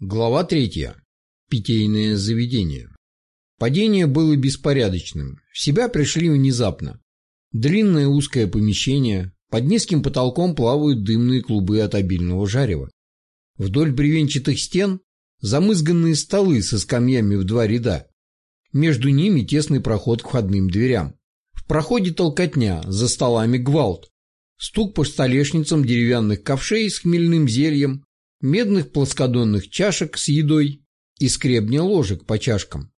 Глава третья. Питейное заведение. Падение было беспорядочным. В себя пришли внезапно. Длинное узкое помещение. Под низким потолком плавают дымные клубы от обильного жарева. Вдоль бревенчатых стен замызганные столы со скамьями в два ряда. Между ними тесный проход к входным дверям. В проходе толкотня, за столами гвалт. Стук по столешницам деревянных ковшей с хмельным зельем, медных плоскодонных чашек с едой и скребня ложек по чашкам.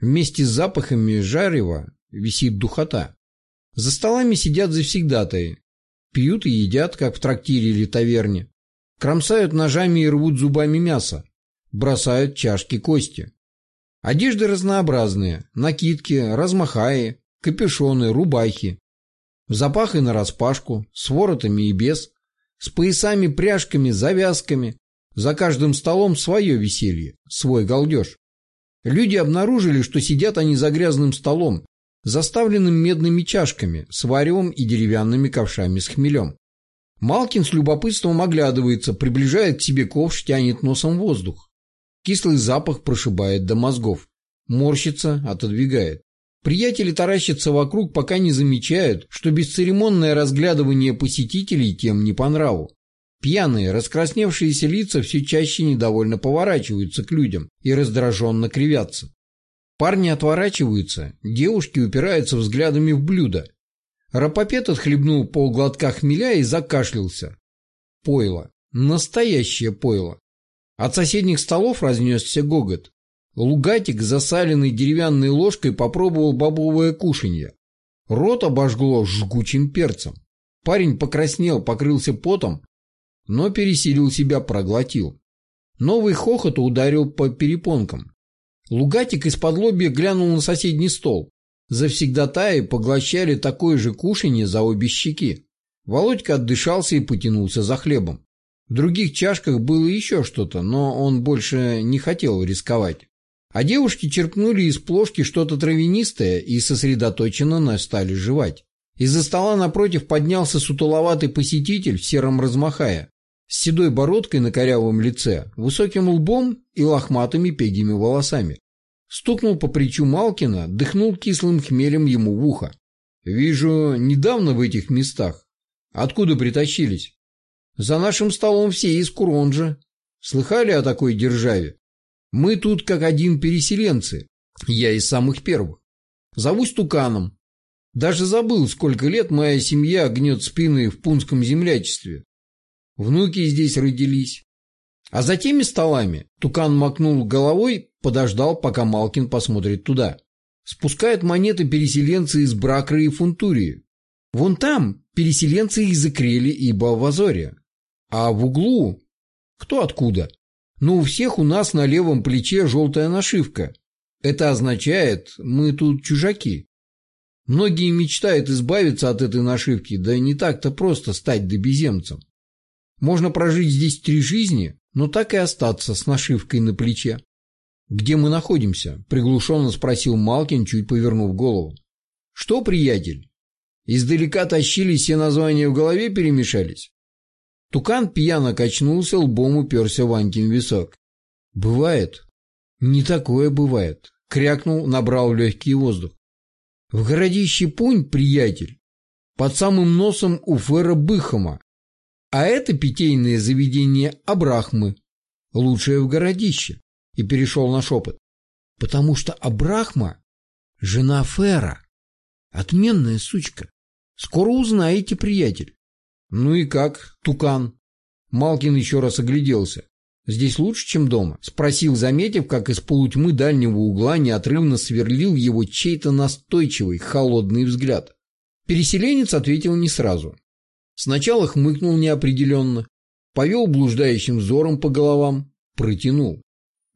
Вместе с запахами жарева висит духота. За столами сидят завсегдатаи, пьют и едят, как в трактире или таверне, кромсают ножами и рвут зубами мясо, бросают чашки кости. Одежды разнообразные, накидки, размахаи, капюшоны, рубахи. В запах и нараспашку, с воротами и без, с поясами, пряжками, завязками. За каждым столом свое веселье, свой галдеж. Люди обнаружили, что сидят они за грязным столом, заставленным медными чашками, с варевом и деревянными ковшами с хмелем. Малкин с любопытством оглядывается, приближает к себе ковш, тянет носом воздух. Кислый запах прошибает до мозгов. Морщится, отодвигает. Приятели таращатся вокруг, пока не замечают, что бесцеремонное разглядывание посетителей тем не по нраву. Пьяные, раскрасневшиеся лица все чаще недовольно поворачиваются к людям и раздраженно кривятся. Парни отворачиваются, девушки упираются взглядами в блюдо. Рапопет отхлебнул полглотка хмеля и закашлялся. Пойло. Настоящее пойло. От соседних столов разнесся гогот. Лугатик, засаленный деревянной ложкой, попробовал бобовое кушанье. Рот обожгло жгучим перцем. Парень покраснел, покрылся потом, но пересилил себя, проглотил. Новый хохот ударил по перепонкам. Лугатик из-под лобья глянул на соседний стол. Завсегдатаи поглощали такое же кушанье за обе щеки. Володька отдышался и потянулся за хлебом. В других чашках было еще что-то, но он больше не хотел рисковать. А девушки черпнули из плошки что-то травянистое и сосредоточенно стали жевать. Из-за стола напротив поднялся сутуловатый посетитель в сером размахая, с седой бородкой на корявом лице, высоким лбом и лохматыми пегими волосами. Стукнул по плечу Малкина, дыхнул кислым хмелем ему в ухо. «Вижу, недавно в этих местах. Откуда притащились?» «За нашим столом все из Куронжа. Слыхали о такой державе?» Мы тут как один переселенцы. Я из самых первых. Зовусь Туканом. Даже забыл, сколько лет моя семья гнет спины в пунском землячестве. Внуки здесь родились. А за теми столами Тукан макнул головой, подождал, пока Малкин посмотрит туда. Спускают монеты переселенцы из Бракры и Фунтурии. Вон там переселенцы из Икрели и Балвазория. А в углу... Кто откуда? Но у всех у нас на левом плече желтая нашивка. Это означает, мы тут чужаки. Многие мечтают избавиться от этой нашивки, да не так-то просто стать добеземцем. Можно прожить здесь три жизни, но так и остаться с нашивкой на плече. «Где мы находимся?» – приглушенно спросил Малкин, чуть повернув голову. «Что, приятель? Издалека тащились, все названия в голове перемешались?» Тукан пьяно качнулся, лбом уперся Ванькин висок. «Бывает. Не такое бывает», — крякнул, набрал легкий воздух. «В городище Пунь, приятель, под самым носом у Фера Быхома, а это питейное заведение Абрахмы, лучшее в городище», и перешел на шепот. «Потому что Абрахма — жена Фера, отменная сучка. Скоро узнаете, приятель». «Ну и как, тукан?» Малкин еще раз огляделся. «Здесь лучше, чем дома?» Спросил, заметив, как из полутьмы дальнего угла неотрывно сверлил его чей-то настойчивый, холодный взгляд. Переселенец ответил не сразу. Сначала хмыкнул неопределенно, повел блуждающим взором по головам, протянул.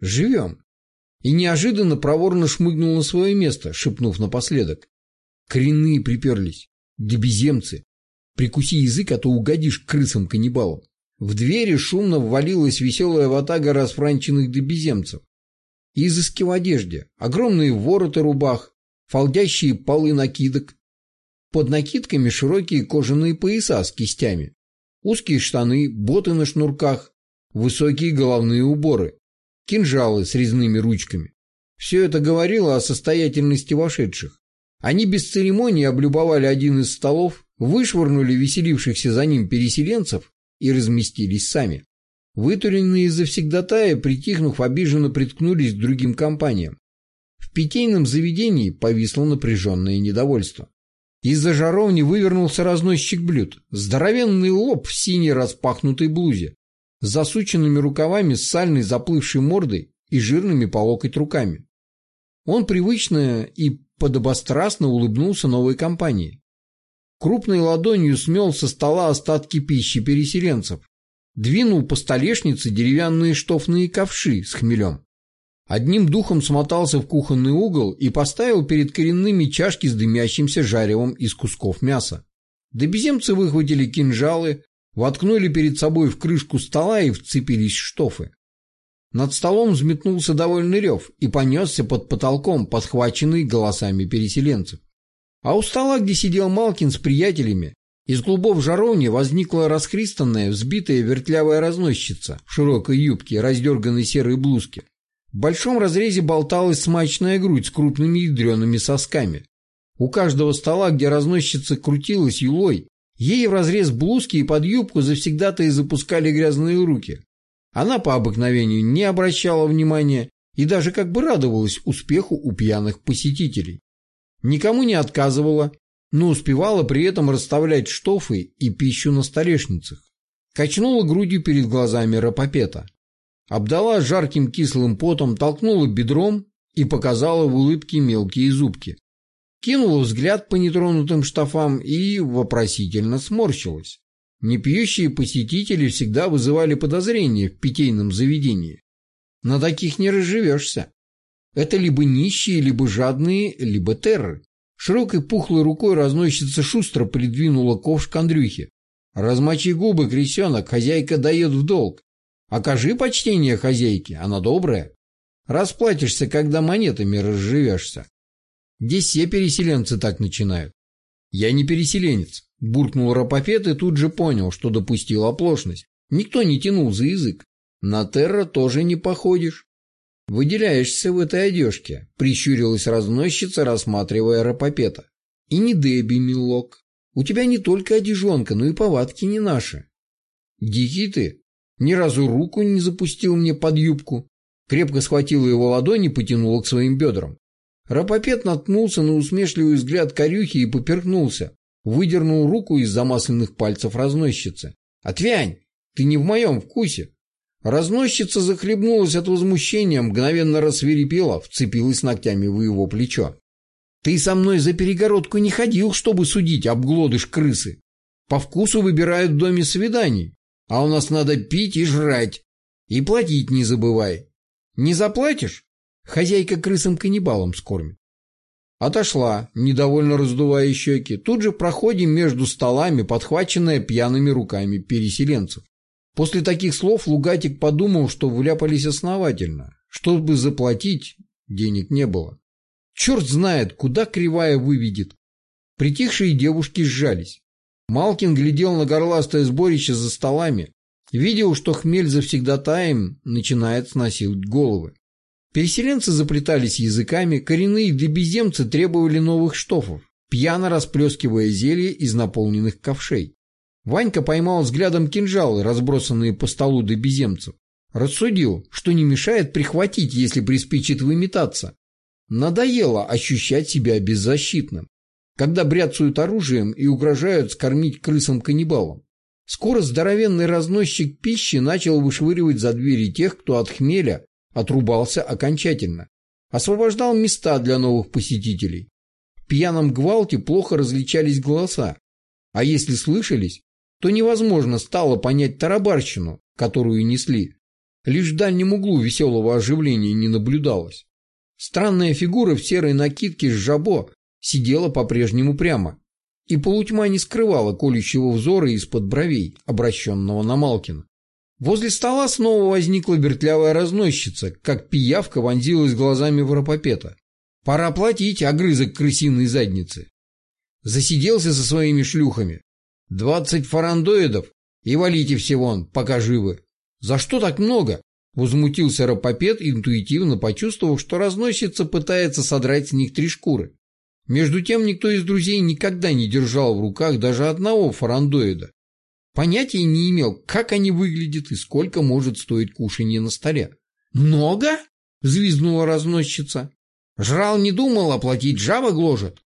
«Живем!» И неожиданно проворно шмыгнул на свое место, шепнув напоследок. Коренные приперлись, дебеземцы, Прикуси язык, а то угодишь крысам-каннибалам. В двери шумно ввалилась веселая ватага расфранченных добеземцев. Изыски в одежде, огромные вороты рубах, фалдящие полы накидок. Под накидками широкие кожаные пояса с кистями, узкие штаны, боты на шнурках, высокие головные уборы. кинжалы с резными ручками. Все это говорило о состоятельности вошедших. Они без церемонии облюбовали один из столов, вышвырнули веселившихся за ним переселенцев и разместились сами. Вытуренные завсегдатая, притихнув, обиженно приткнулись к другим компаниям. В питейном заведении повисло напряженное недовольство. Из-за жаровни вывернулся разносчик блюд. Здоровенный лоб в синей распахнутой блузе, засученными рукавами, с сальной заплывшей мордой и жирными по локоть руками. Он привычно и подобострастно улыбнулся новой компании. Крупной ладонью смел со стола остатки пищи переселенцев, двинул по столешнице деревянные штофные ковши с хмелем. Одним духом смотался в кухонный угол и поставил перед коренными чашки с дымящимся жаревом из кусков мяса. Добеземцы выхватили кинжалы, воткнули перед собой в крышку стола и вцепились в штофы. Над столом взметнулся довольный рев и понесся под потолком, подхваченный голосами переселенцев. А у стола, где сидел Малкин с приятелями, из клубов жаровни возникла расхристанная, взбитая вертлявая разносчица в широкой юбке, раздерганной серой блузке. В большом разрезе болталась смачная грудь с крупными ядреными сосками. У каждого стола, где разносчица крутилась юлой, ей в разрез блузки и под юбку завсегда-то и запускали грязные руки. Она по обыкновению не обращала внимания и даже как бы радовалась успеху у пьяных посетителей. Никому не отказывала, но успевала при этом расставлять штофы и пищу на столешницах. Качнула грудью перед глазами Рапопета обдала жарким кислым потом, толкнула бедром и показала в улыбке мелкие зубки. Кинула взгляд по нетронутым штафам и вопросительно сморщилась. Непьющие посетители всегда вызывали подозрения в питейном заведении. На таких не разживешься. Это либо нищие, либо жадные, либо терры. Широкой пухлой рукой разносчица шустро придвинула ковш к Андрюхе. «Размочи губы, крестенок, хозяйка дает в долг. Окажи почтение хозяйке, она добрая. Расплатишься, когда монетами разживешься. Здесь все переселенцы так начинают. Я не переселенец, буркнул Рапопет и тут же понял, что допустил оплошность. Никто не тянул за язык. На Терра тоже не походишь. Выделяешься в этой одежке, прищурилась разносчица, рассматривая Рапопета. И не Дебби, милок. У тебя не только одежонка, но и повадки не наши. Дикий ты, ни разу руку не запустил мне под юбку. Крепко схватила его ладони и потянула к своим бедрам. Рапопет наткнулся на усмешливый взгляд корюхи и поперхнулся. Выдернул руку из замасленных пальцев разносчицы. «Отвянь! Ты не в моем вкусе!» Разносчица захлебнулась от возмущения, мгновенно рассверепела, вцепилась ногтями в его плечо. «Ты со мной за перегородку не ходил, чтобы судить, обглодыш крысы. По вкусу выбирают в доме свиданий. А у нас надо пить и жрать. И платить не забывай. Не заплатишь? Хозяйка крысам-каннибалам скормит. Отошла, недовольно раздувая щеки, тут же проходим между столами, подхваченная пьяными руками переселенцев. После таких слов Лугатик подумал, что вляпались основательно. Чтобы заплатить, денег не было. Черт знает, куда кривая выведет. Притихшие девушки сжались. Малкин глядел на горластое сборище за столами, видел, что хмель завсегдатаем начинает сносить головы. Переселенцы заплетались языками, коренные добеземцы требовали новых штофов, пьяно расплескивая зелье из наполненных ковшей. Ванька поймал взглядом кинжалы, разбросанные по столу добеземцев. Рассудил, что не мешает прихватить, если приспичит выметаться. Надоело ощущать себя беззащитным когда бряцают оружием и угрожают скормить крысам-каннибалам. Скоро здоровенный разносчик пищи начал вышвыривать за двери тех, кто от хмеля отрубался окончательно. Освобождал места для новых посетителей. В пьяном гвалте плохо различались голоса, а если слышались, то невозможно стало понять тарабарщину, которую несли. Лишь в дальнем углу веселого оживления не наблюдалось. Странная фигура в серой накидке с жабо сидела по-прежнему прямо, и полутьма не скрывала колющего взора из-под бровей, обращенного на Малкина. Возле стола снова возникла вертлявая разносчица, как пиявка вонзилась глазами в Рапопета. «Пора платить, огрызок крысиной задницы!» Засиделся со своими шлюхами. «Двадцать фарандоидов и валите все вон, пока живы!» «За что так много?» Возмутился Рапопед, интуитивно почувствовав, что разносится пытается содрать с них три шкуры. Между тем, никто из друзей никогда не держал в руках даже одного фарандоида. Понятия не имел, как они выглядят и сколько может стоить кушанье на столе. «Много?» — взвизгнула разносчица. «Жрал не думал, оплатить жаба гложет.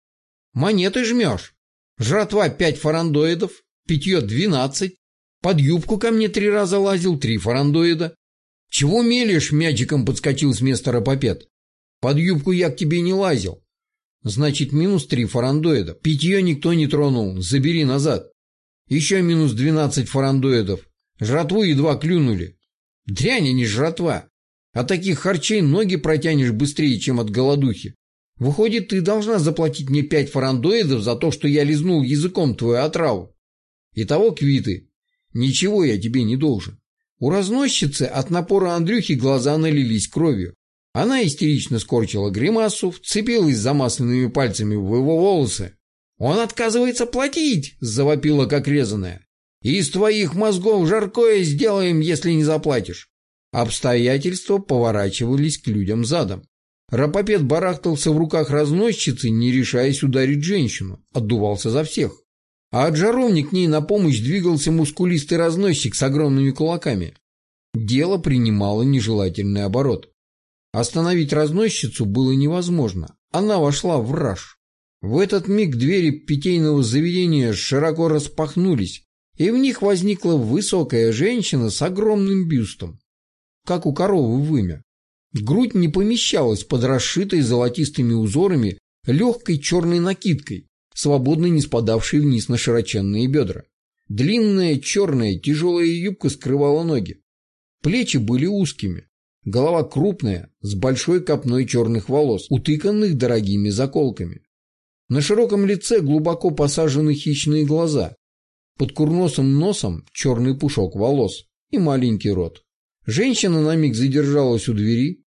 Монеты жмешь. Жратва пять фарандоидов, питье двенадцать. Под юбку ко мне три раза лазил, три фарандоида. «Чего мелешь?» — мячиком подскочил с места Рапопед. «Под юбку я к тебе не лазил». «Значит, минус три фарандоида. Питье никто не тронул. Забери назад». «Еще минус двенадцать фарандоидов. Жратву едва клюнули». «Дрянь, а не жратва. От таких харчей ноги протянешь быстрее, чем от голодухи. Выходит, ты должна заплатить мне пять фарандоидов за то, что я лизнул языком твою отраву. Итого квиты. Ничего я тебе не должен». У разносчицы от напора Андрюхи глаза налились кровью. Она истерично скорчила гримасу, вцепилась замасленными пальцами в его волосы. «Он отказывается платить!» – завопила как резаная. «Из твоих мозгов жаркое сделаем, если не заплатишь!» Обстоятельства поворачивались к людям задом. Рапопед барахтался в руках разносчицы, не решаясь ударить женщину, отдувался за всех. А от жаровни к ней на помощь двигался мускулистый разносчик с огромными кулаками. Дело принимало нежелательный оборот. Остановить разносчицу было невозможно. Она вошла в раж. В этот миг двери питейного заведения широко распахнулись, и в них возникла высокая женщина с огромным бюстом, как у коровы в вымя. Грудь не помещалась под расшитой золотистыми узорами легкой черной накидкой, свободно не спадавшей вниз на широченные бедра. Длинная черная тяжелая юбка скрывала ноги. Плечи были узкими, голова крупная, с большой копной черных волос, утыканных дорогими заколками. На широком лице глубоко посажены хищные глаза, под курносым носом черный пушок волос и маленький рот. Женщина на миг задержалась у двери,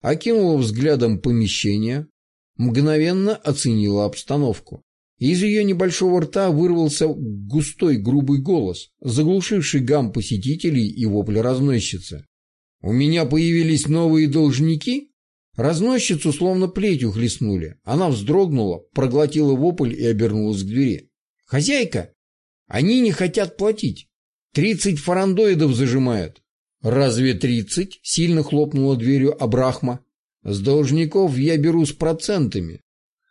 окинула взглядом помещение, мгновенно оценила обстановку. Из ее небольшого рта вырвался густой грубый голос, заглушивший гам посетителей и вопли разносчицы. «У меня появились новые должники?» Разносчицу словно плетью хлестнули. Она вздрогнула, проглотила вопль и обернулась к двери. «Хозяйка, они не хотят платить. Тридцать фарандоидов зажимают». «Разве тридцать?» — сильно хлопнула дверью Абрахма. «С должников я беру с процентами.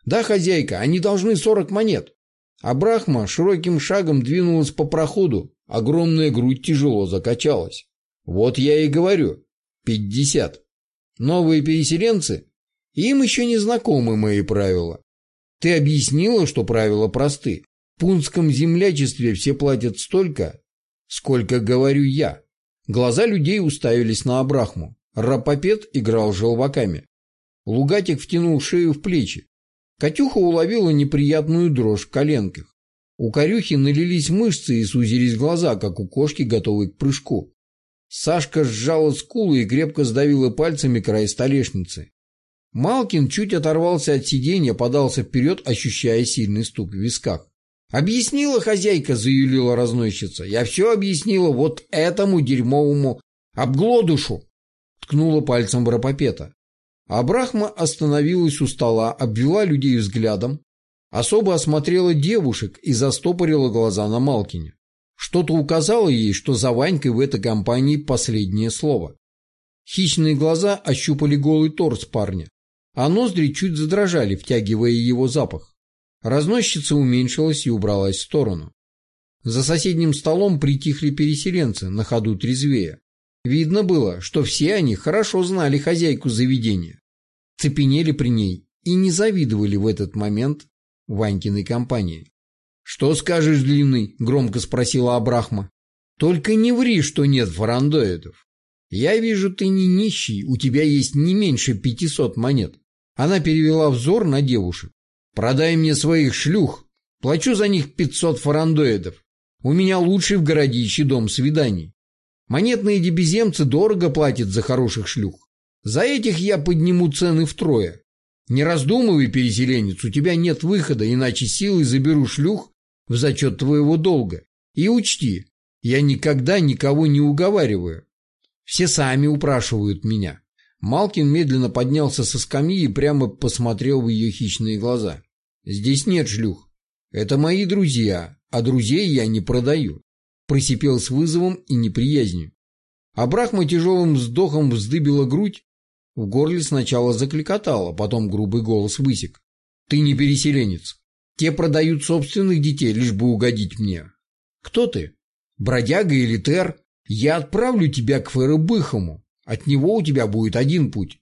«Да, хозяйка, они должны сорок монет». А Брахма широким шагом двинулась по проходу, огромная грудь тяжело закачалась. «Вот я и говорю, пятьдесят. Новые переселенцы? Им еще не знакомы мои правила. Ты объяснила, что правила просты. В пунском землячестве все платят столько, сколько говорю я». Глаза людей уставились на Абрахму. Рапопед играл желваками. Лугатик втянул шею в плечи. Катюха уловила неприятную дрожь в коленках. У корюхи налились мышцы и сузились глаза, как у кошки, готовой к прыжку. Сашка сжала скулы и крепко сдавила пальцами край столешницы. Малкин чуть оторвался от сиденья, подался вперед, ощущая сильный стук в висках. «Объяснила хозяйка», — заюлила разносчица. «Я все объяснила вот этому дерьмовому обглодушу», — ткнула пальцем в Рапопета. А Брахма остановилась у стола, обвела людей взглядом, особо осмотрела девушек и застопорила глаза на Малкине. Что-то указало ей, что за Ванькой в этой компании последнее слово. Хищные глаза ощупали голый торс парня, а ноздри чуть задрожали, втягивая его запах. Разносчица уменьшилась и убралась в сторону. За соседним столом притихли переселенцы, на ходу трезвее. Видно было, что все они хорошо знали хозяйку заведения, цепенели при ней и не завидовали в этот момент Ванькиной компании. «Что скажешь, Длинный?» – громко спросила Абрахма. «Только не ври, что нет фарандоидов. Я вижу, ты не нищий, у тебя есть не меньше пятисот монет». Она перевела взор на девушек. «Продай мне своих шлюх, плачу за них пятьсот фарандоидов. У меня лучший в городище дом свиданий. Монетные дебеземцы дорого платят за хороших шлюх. За этих я подниму цены втрое. Не раздумывай, переселенец, у тебя нет выхода, иначе силой заберу шлюх в зачет твоего долга. И учти, я никогда никого не уговариваю. Все сами упрашивают меня. Малкин медленно поднялся со скамьи и прямо посмотрел в ее хищные глаза. «Здесь нет шлюх. Это мои друзья, а друзей я не продаю», – просипел с вызовом и неприязнью. А тяжелым вздохом вздыбила грудь, в горле сначала закликотало, потом грубый голос высек. «Ты не переселенец. Те продают собственных детей, лишь бы угодить мне. Кто ты? Бродяга или тер? Я отправлю тебя к Феребыхому. От него у тебя будет один путь.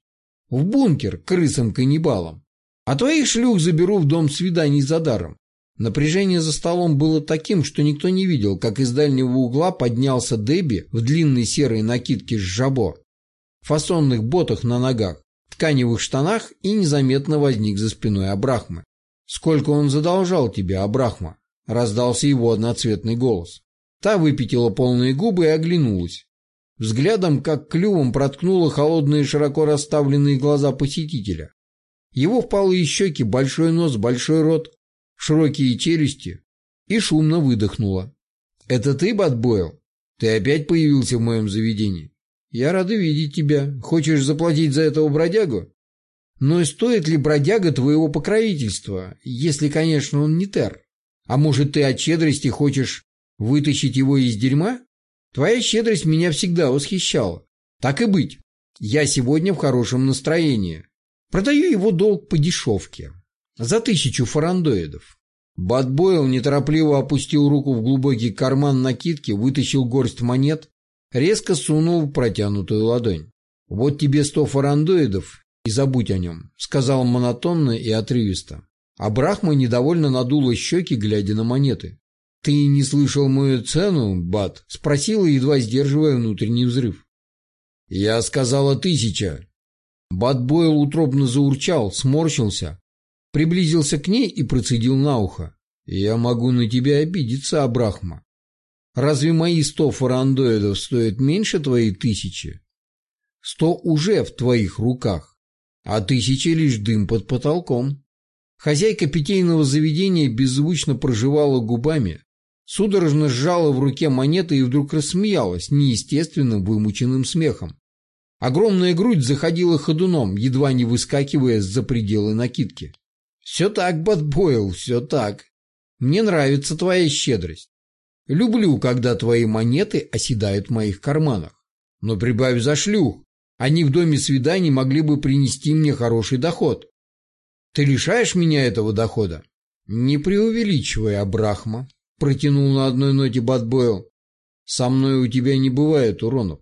В бункер, крысам-каннибалам. А твоих шлюх заберу в дом свиданий за даром. Напряжение за столом было таким, что никто не видел, как из дальнего угла поднялся Дебби в длинной серой накидке с жабо, фасонных ботах на ногах, тканевых штанах и незаметно возник за спиной Абрахмы. «Сколько он задолжал тебе, Абрахма?» – раздался его одноцветный голос. Та выпятила полные губы и оглянулась. Взглядом, как клювом, проткнула холодные широко расставленные глаза посетителя. Его впалые щеки, большой нос, большой рот, широкие челюсти и шумно выдохнула. «Это ты, Батбойл? Ты опять появился в моем заведении? Я рада видеть тебя. Хочешь заплатить за этого бродягу? Но стоит ли бродяга твоего покровительства, если, конечно, он не тер? А может, ты от щедрости хочешь вытащить его из дерьма? Твоя щедрость меня всегда восхищала. Так и быть, я сегодня в хорошем настроении. Продаю его долг по дешевке. За тысячу фарандоидов. Бадбойл неторопливо опустил руку в глубокий карман накидки, вытащил горсть монет, резко сунул в протянутую ладонь. «Вот тебе сто фарандоидов и забудь о нем», — сказал монотонно и отрывисто. А Брахма недовольно надула щеки, глядя на монеты. «Ты не слышал мою цену, Бат?» — спросила, едва сдерживая внутренний взрыв. «Я сказала тысяча». Бат Бойл утробно заурчал, сморщился, приблизился к ней и процедил на ухо. «Я могу на тебя обидеться, Абрахма. Разве мои сто фарандоидов стоят меньше твоей тысячи? Сто уже в твоих руках, а тысяча лишь дым под потолком». Хозяйка питейного заведения беззвучно проживала губами, судорожно сжала в руке монеты и вдруг рассмеялась неестественным вымученным смехом. Огромная грудь заходила ходуном, едва не выскакивая за пределы накидки. «Все так, Бэтбойл, все так. Мне нравится твоя щедрость. Люблю, когда твои монеты оседают в моих карманах. Но прибавь за шлюх. Они в доме свиданий могли бы принести мне хороший доход. Ты лишаешь меня этого дохода? Не преувеличивай, Абрахма протянул на одной ноте Батбойл. «Со мной у тебя не бывает уронов.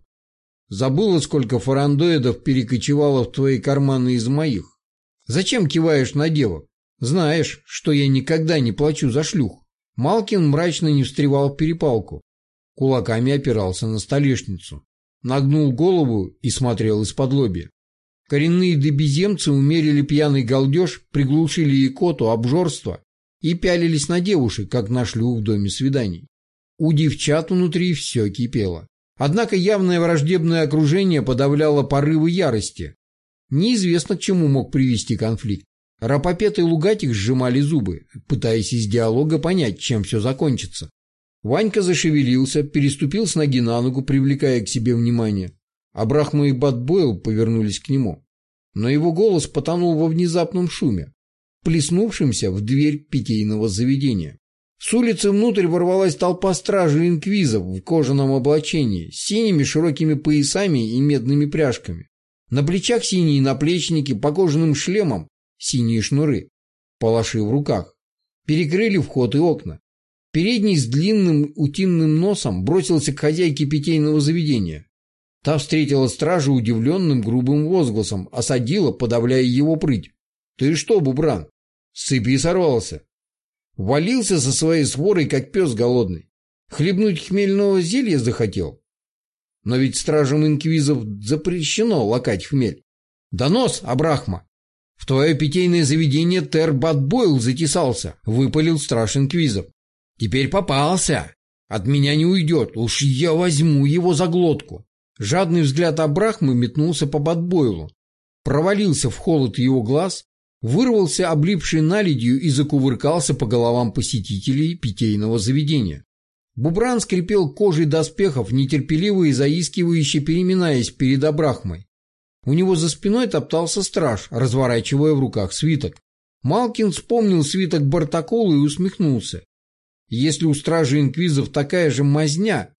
Забыла, сколько фарандоидов перекочевало в твои карманы из моих? Зачем киваешь на девок? Знаешь, что я никогда не плачу за шлюх». Малкин мрачно не встревал в перепалку. Кулаками опирался на столешницу. Нагнул голову и смотрел из-под лобья. Коренные дебеземцы умерили пьяный галдеж, приглушили икоту, обжорство и пялились на девушек, как на шлюх в доме свиданий. У девчат внутри все кипело. Однако явное враждебное окружение подавляло порывы ярости. Неизвестно, к чему мог привести конфликт. Рапопет и Лугатик сжимали зубы, пытаясь из диалога понять, чем все закончится. Ванька зашевелился, переступил с ноги на ногу, привлекая к себе внимание. А Брахма и Батбойл повернулись к нему. Но его голос потонул во внезапном шуме плеснувшимся в дверь питейного заведения. С улицы внутрь ворвалась толпа стражей инквизов в кожаном облачении, с синими широкими поясами и медными пряжками. На плечах синие наплечники, по кожаным шлемам синие шнуры, палаши в руках. Перекрыли вход и окна. Передний с длинным утиным носом бросился к хозяйке питейного заведения. Та встретила стражу удивленным грубым возгласом, осадила, подавляя его прыть. «Ты что, Бубран, с цепи сорвался?» Валился со своей сворой, как пес голодный. Хлебнуть хмельного зелья захотел. Но ведь стражам инквизов запрещено лакать хмель. Донос, Абрахма! В твое питейное заведение Тер Батбойл затесался, выпалил страж инквизов. Теперь попался. От меня не уйдет, уж я возьму его за глотку. Жадный взгляд Абрахмы метнулся по Батбойлу. Провалился в холод его глаз, вырвался облипший наледью и закувыркался по головам посетителей питейного заведения. Бубран скрипел кожей доспехов, нетерпеливо и заискивающе переминаясь перед Абрахмой. У него за спиной топтался страж, разворачивая в руках свиток. Малкин вспомнил свиток Бартакола и усмехнулся. Если у стражи инквизов такая же мазня,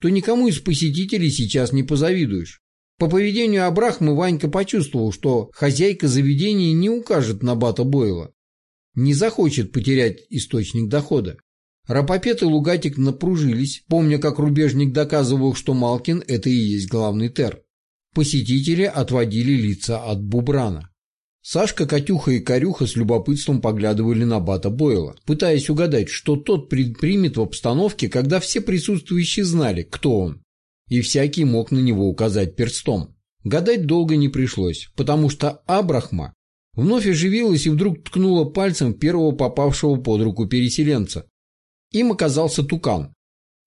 то никому из посетителей сейчас не позавидуешь. По поведению Абрахмы Ванька почувствовал, что хозяйка заведения не укажет на Бата Бойла. Не захочет потерять источник дохода. Рапопет и Лугатик напружились, помня, как рубежник доказывал, что Малкин – это и есть главный тер. Посетители отводили лица от Бубрана. Сашка, Катюха и Корюха с любопытством поглядывали на Бата Бойла, пытаясь угадать, что тот предпримет в обстановке, когда все присутствующие знали, кто он, и всякий мог на него указать перстом. Гадать долго не пришлось, потому что Абрахма вновь оживилась и вдруг ткнула пальцем первого попавшего под руку переселенца, им оказался тукан.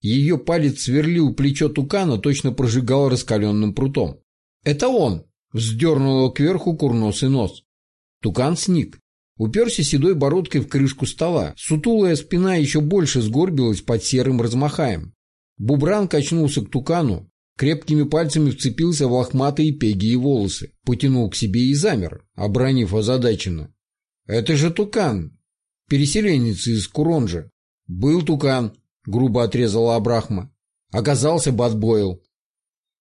Ее палец сверлил плечо тукана, точно прожигал раскаленным прутом. «Это он!» — вздернула кверху курносый нос. Тукан сник. Уперся седой бородкой в крышку стола. Сутулая спина еще больше сгорбилась под серым размахаем. Бубран качнулся к тукану, крепкими пальцами вцепился в лохматые пеги и волосы, потянул к себе и замер, обронив озадаченно. «Это же тукан, переселенец из Куронжа. «Был тукан», — грубо отрезала Абрахма. «Оказался Батбойл».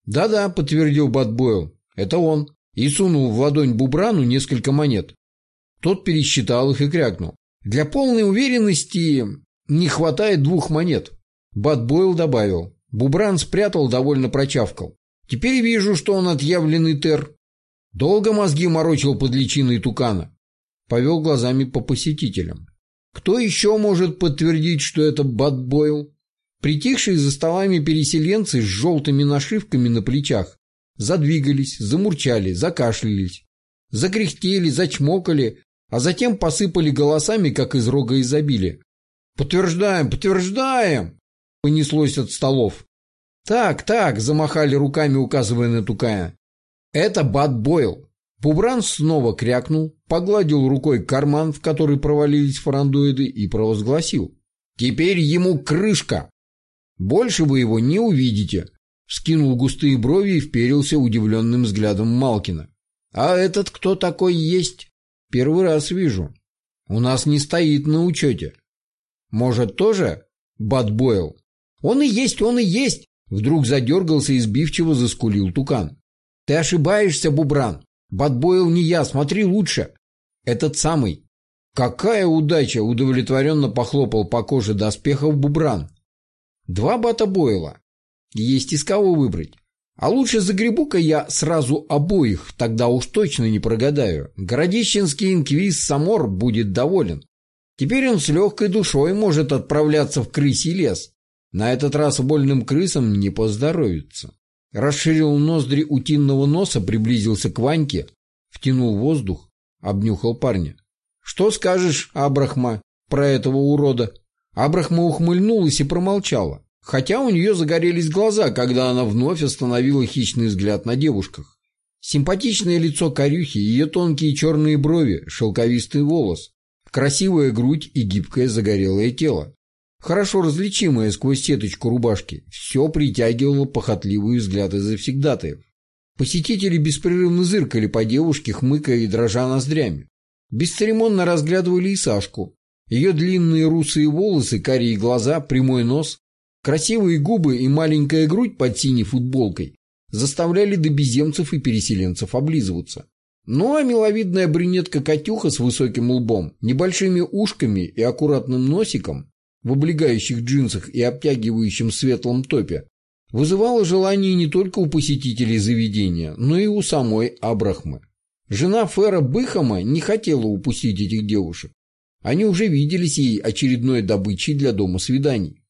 «Да-да», — подтвердил Батбойл, — «это он». И сунул в ладонь Бубрану несколько монет. Тот пересчитал их и крякнул. «Для полной уверенности не хватает двух монет». Батбойл добавил. Бубран спрятал, довольно прочавкал. «Теперь вижу, что он отъявленный тер». Долго мозги морочил под личиной тукана. Повел глазами по посетителям. Кто еще может подтвердить, что это Бат Бойл? Притихшие за столами переселенцы с желтыми нашивками на плечах задвигались, замурчали, закашлялись, закряхтели, зачмокали, а затем посыпали голосами, как из рога изобилия. «Подтверждаем, подтверждаем!» — понеслось от столов. «Так, так!» — замахали руками, указывая на Тукая. «Это Бат Бойл. Бубран снова крякнул, погладил рукой карман, в который провалились фарандоиды, и провозгласил. «Теперь ему крышка! Больше вы его не увидите!» Скинул густые брови и вперился удивленным взглядом Малкина. «А этот кто такой есть?» «Первый раз вижу. У нас не стоит на учете. Может, тоже Бат Бойл?» «Он и есть, он и есть!» Вдруг задергался и сбивчиво заскулил тукан. «Ты ошибаешься, Бубран. Батбойл не я, смотри лучше. Этот самый. Какая удача, удовлетворенно похлопал по коже доспехов Бубран. Два бата Бойла. Есть из кого выбрать. А лучше загребу-ка я сразу обоих, тогда уж точно не прогадаю. Городищенский инквиз Самор будет доволен. Теперь он с легкой душой может отправляться в крысий лес. На этот раз вольным крысам не поздоровится. Расширил ноздри утиного носа, приблизился к Ваньке, втянул воздух, обнюхал парня. «Что скажешь, Абрахма, про этого урода?» Абрахма ухмыльнулась и промолчала, хотя у нее загорелись глаза, когда она вновь остановила хищный взгляд на девушках. Симпатичное лицо корюхи, ее тонкие черные брови, шелковистый волос, красивая грудь и гибкое загорелое тело хорошо различимое сквозь сеточку рубашки, все притягивало похотливые взгляды завсегдатаев. Посетители беспрерывно зыркали по девушке, хмыкая и дрожа ноздрями. Бесцеремонно разглядывали и Сашку. Ее длинные русые волосы, карие глаза, прямой нос, красивые губы и маленькая грудь под синей футболкой заставляли до беземцев и переселенцев облизываться. Ну а миловидная брюнетка Катюха с высоким лбом, небольшими ушками и аккуратным носиком в облегающих джинсах и обтягивающем светлом топе, вызывало желание не только у посетителей заведения, но и у самой Абрахмы. Жена Фера Быхама не хотела упустить этих девушек. Они уже виделись ей очередной добычей для дома свиданий.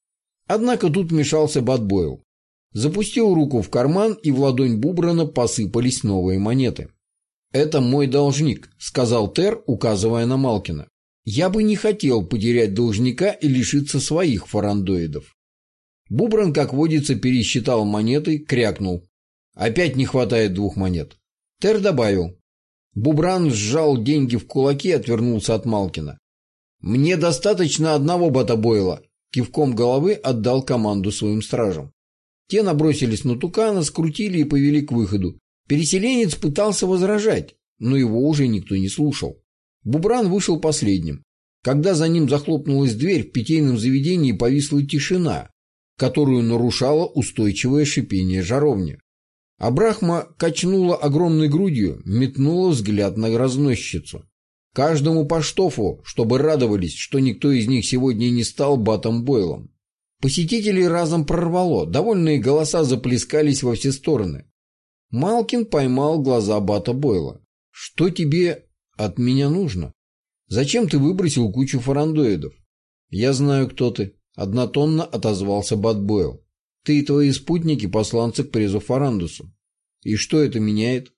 Однако тут вмешался Бадбойл. Запустил руку в карман, и в ладонь Бубрана посыпались новые монеты. «Это мой должник», — сказал Тер, указывая на Малкина. Я бы не хотел потерять должника и лишиться своих фарандоидов. Бубран, как водится, пересчитал монеты, крякнул. Опять не хватает двух монет. Тер добавил. Бубран сжал деньги в кулаки и отвернулся от Малкина. «Мне достаточно одного батабойла. Кивком головы отдал команду своим стражам. Те набросились на тукана, скрутили и повели к выходу. Переселенец пытался возражать, но его уже никто не слушал. Бубран вышел последним. Когда за ним захлопнулась дверь, в питейном заведении повисла тишина, которую нарушало устойчивое шипение жаровни. Абрахма качнула огромной грудью, метнула взгляд на разносчицу. Каждому по штофу, чтобы радовались, что никто из них сегодня не стал Батом Бойлом. Посетителей разом прорвало, довольные голоса заплескались во все стороны. Малкин поймал глаза Бата Бойла. «Что тебе от меня нужно? Зачем ты выбросил кучу фарандоидов?» «Я знаю, кто ты», — однотонно отозвался Бат Бойл. «Ты и твои спутники — посланцы к презу Фарандусу. И что это меняет?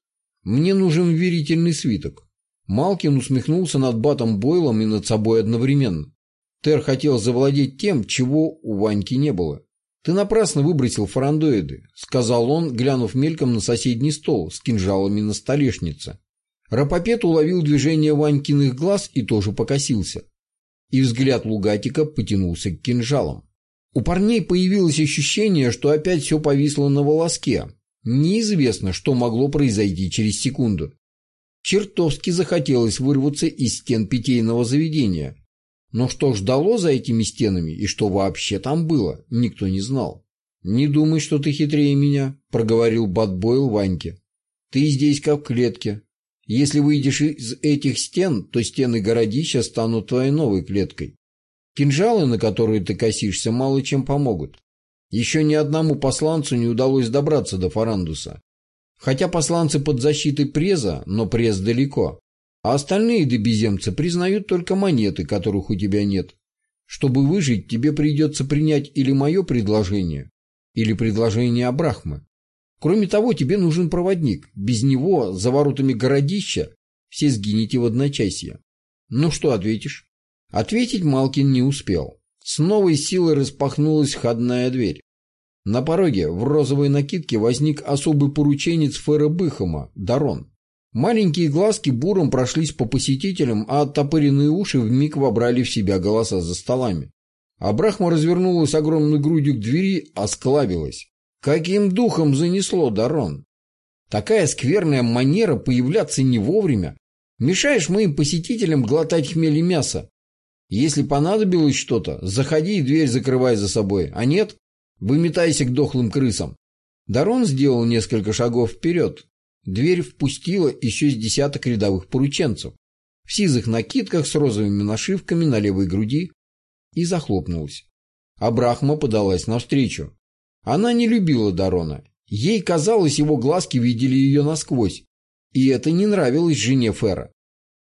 Мне нужен верительный свиток». Малкин усмехнулся над Батом Бойлом и над собой одновременно. Тер хотел завладеть тем, чего у Ваньки не было. «Ты напрасно выбросил фарандоиды», — сказал он, глянув мельком на соседний стол с кинжалами на столешнице. Рапопет уловил движение Ванькиных глаз и тоже покосился. И взгляд Лугатика потянулся к кинжалам. У парней появилось ощущение, что опять все повисло на волоске. Неизвестно, что могло произойти через секунду. Чертовски захотелось вырваться из стен питейного заведения, но что ждало за этими стенами и что вообще там было, никто не знал. «Не думай, что ты хитрее меня», — проговорил Батбойл Ваньке. «Ты здесь как в клетке. Если выйдешь из этих стен, то стены городища станут твоей новой клеткой. Кинжалы, на которые ты косишься, мало чем помогут. Еще ни одному посланцу не удалось добраться до Фарандуса. Хотя посланцы под защитой преза, но през далеко. А остальные добеземцы признают только монеты, которых у тебя нет. Чтобы выжить, тебе придется принять или мое предложение, или предложение Абрахмы. Кроме того, тебе нужен проводник. Без него, за воротами городища, все сгинете в одночасье. Ну что ответишь? Ответить Малкин не успел. С новой силой распахнулась входная дверь. На пороге в розовой накидке возник особый порученец Фера Быхома, Дарон. Маленькие глазки буром прошлись по посетителям, а оттопыренные уши вмиг вобрали в себя голоса за столами. Абрахма развернулась огромной грудью к двери, осклабилась. Каким духом занесло Дарон? Такая скверная манера появляться не вовремя. Мешаешь моим посетителям глотать хмель и мясо. Если понадобилось что-то, заходи и дверь закрывай за собой, а нет, выметайся к дохлым крысам. Дарон сделал несколько шагов вперед, Дверь впустила еще с десяток рядовых порученцев в сизых накидках с розовыми нашивками на левой груди и захлопнулась. Абрахма подалась навстречу. Она не любила Дарона. Ей казалось, его глазки видели ее насквозь. И это не нравилось жене Фера.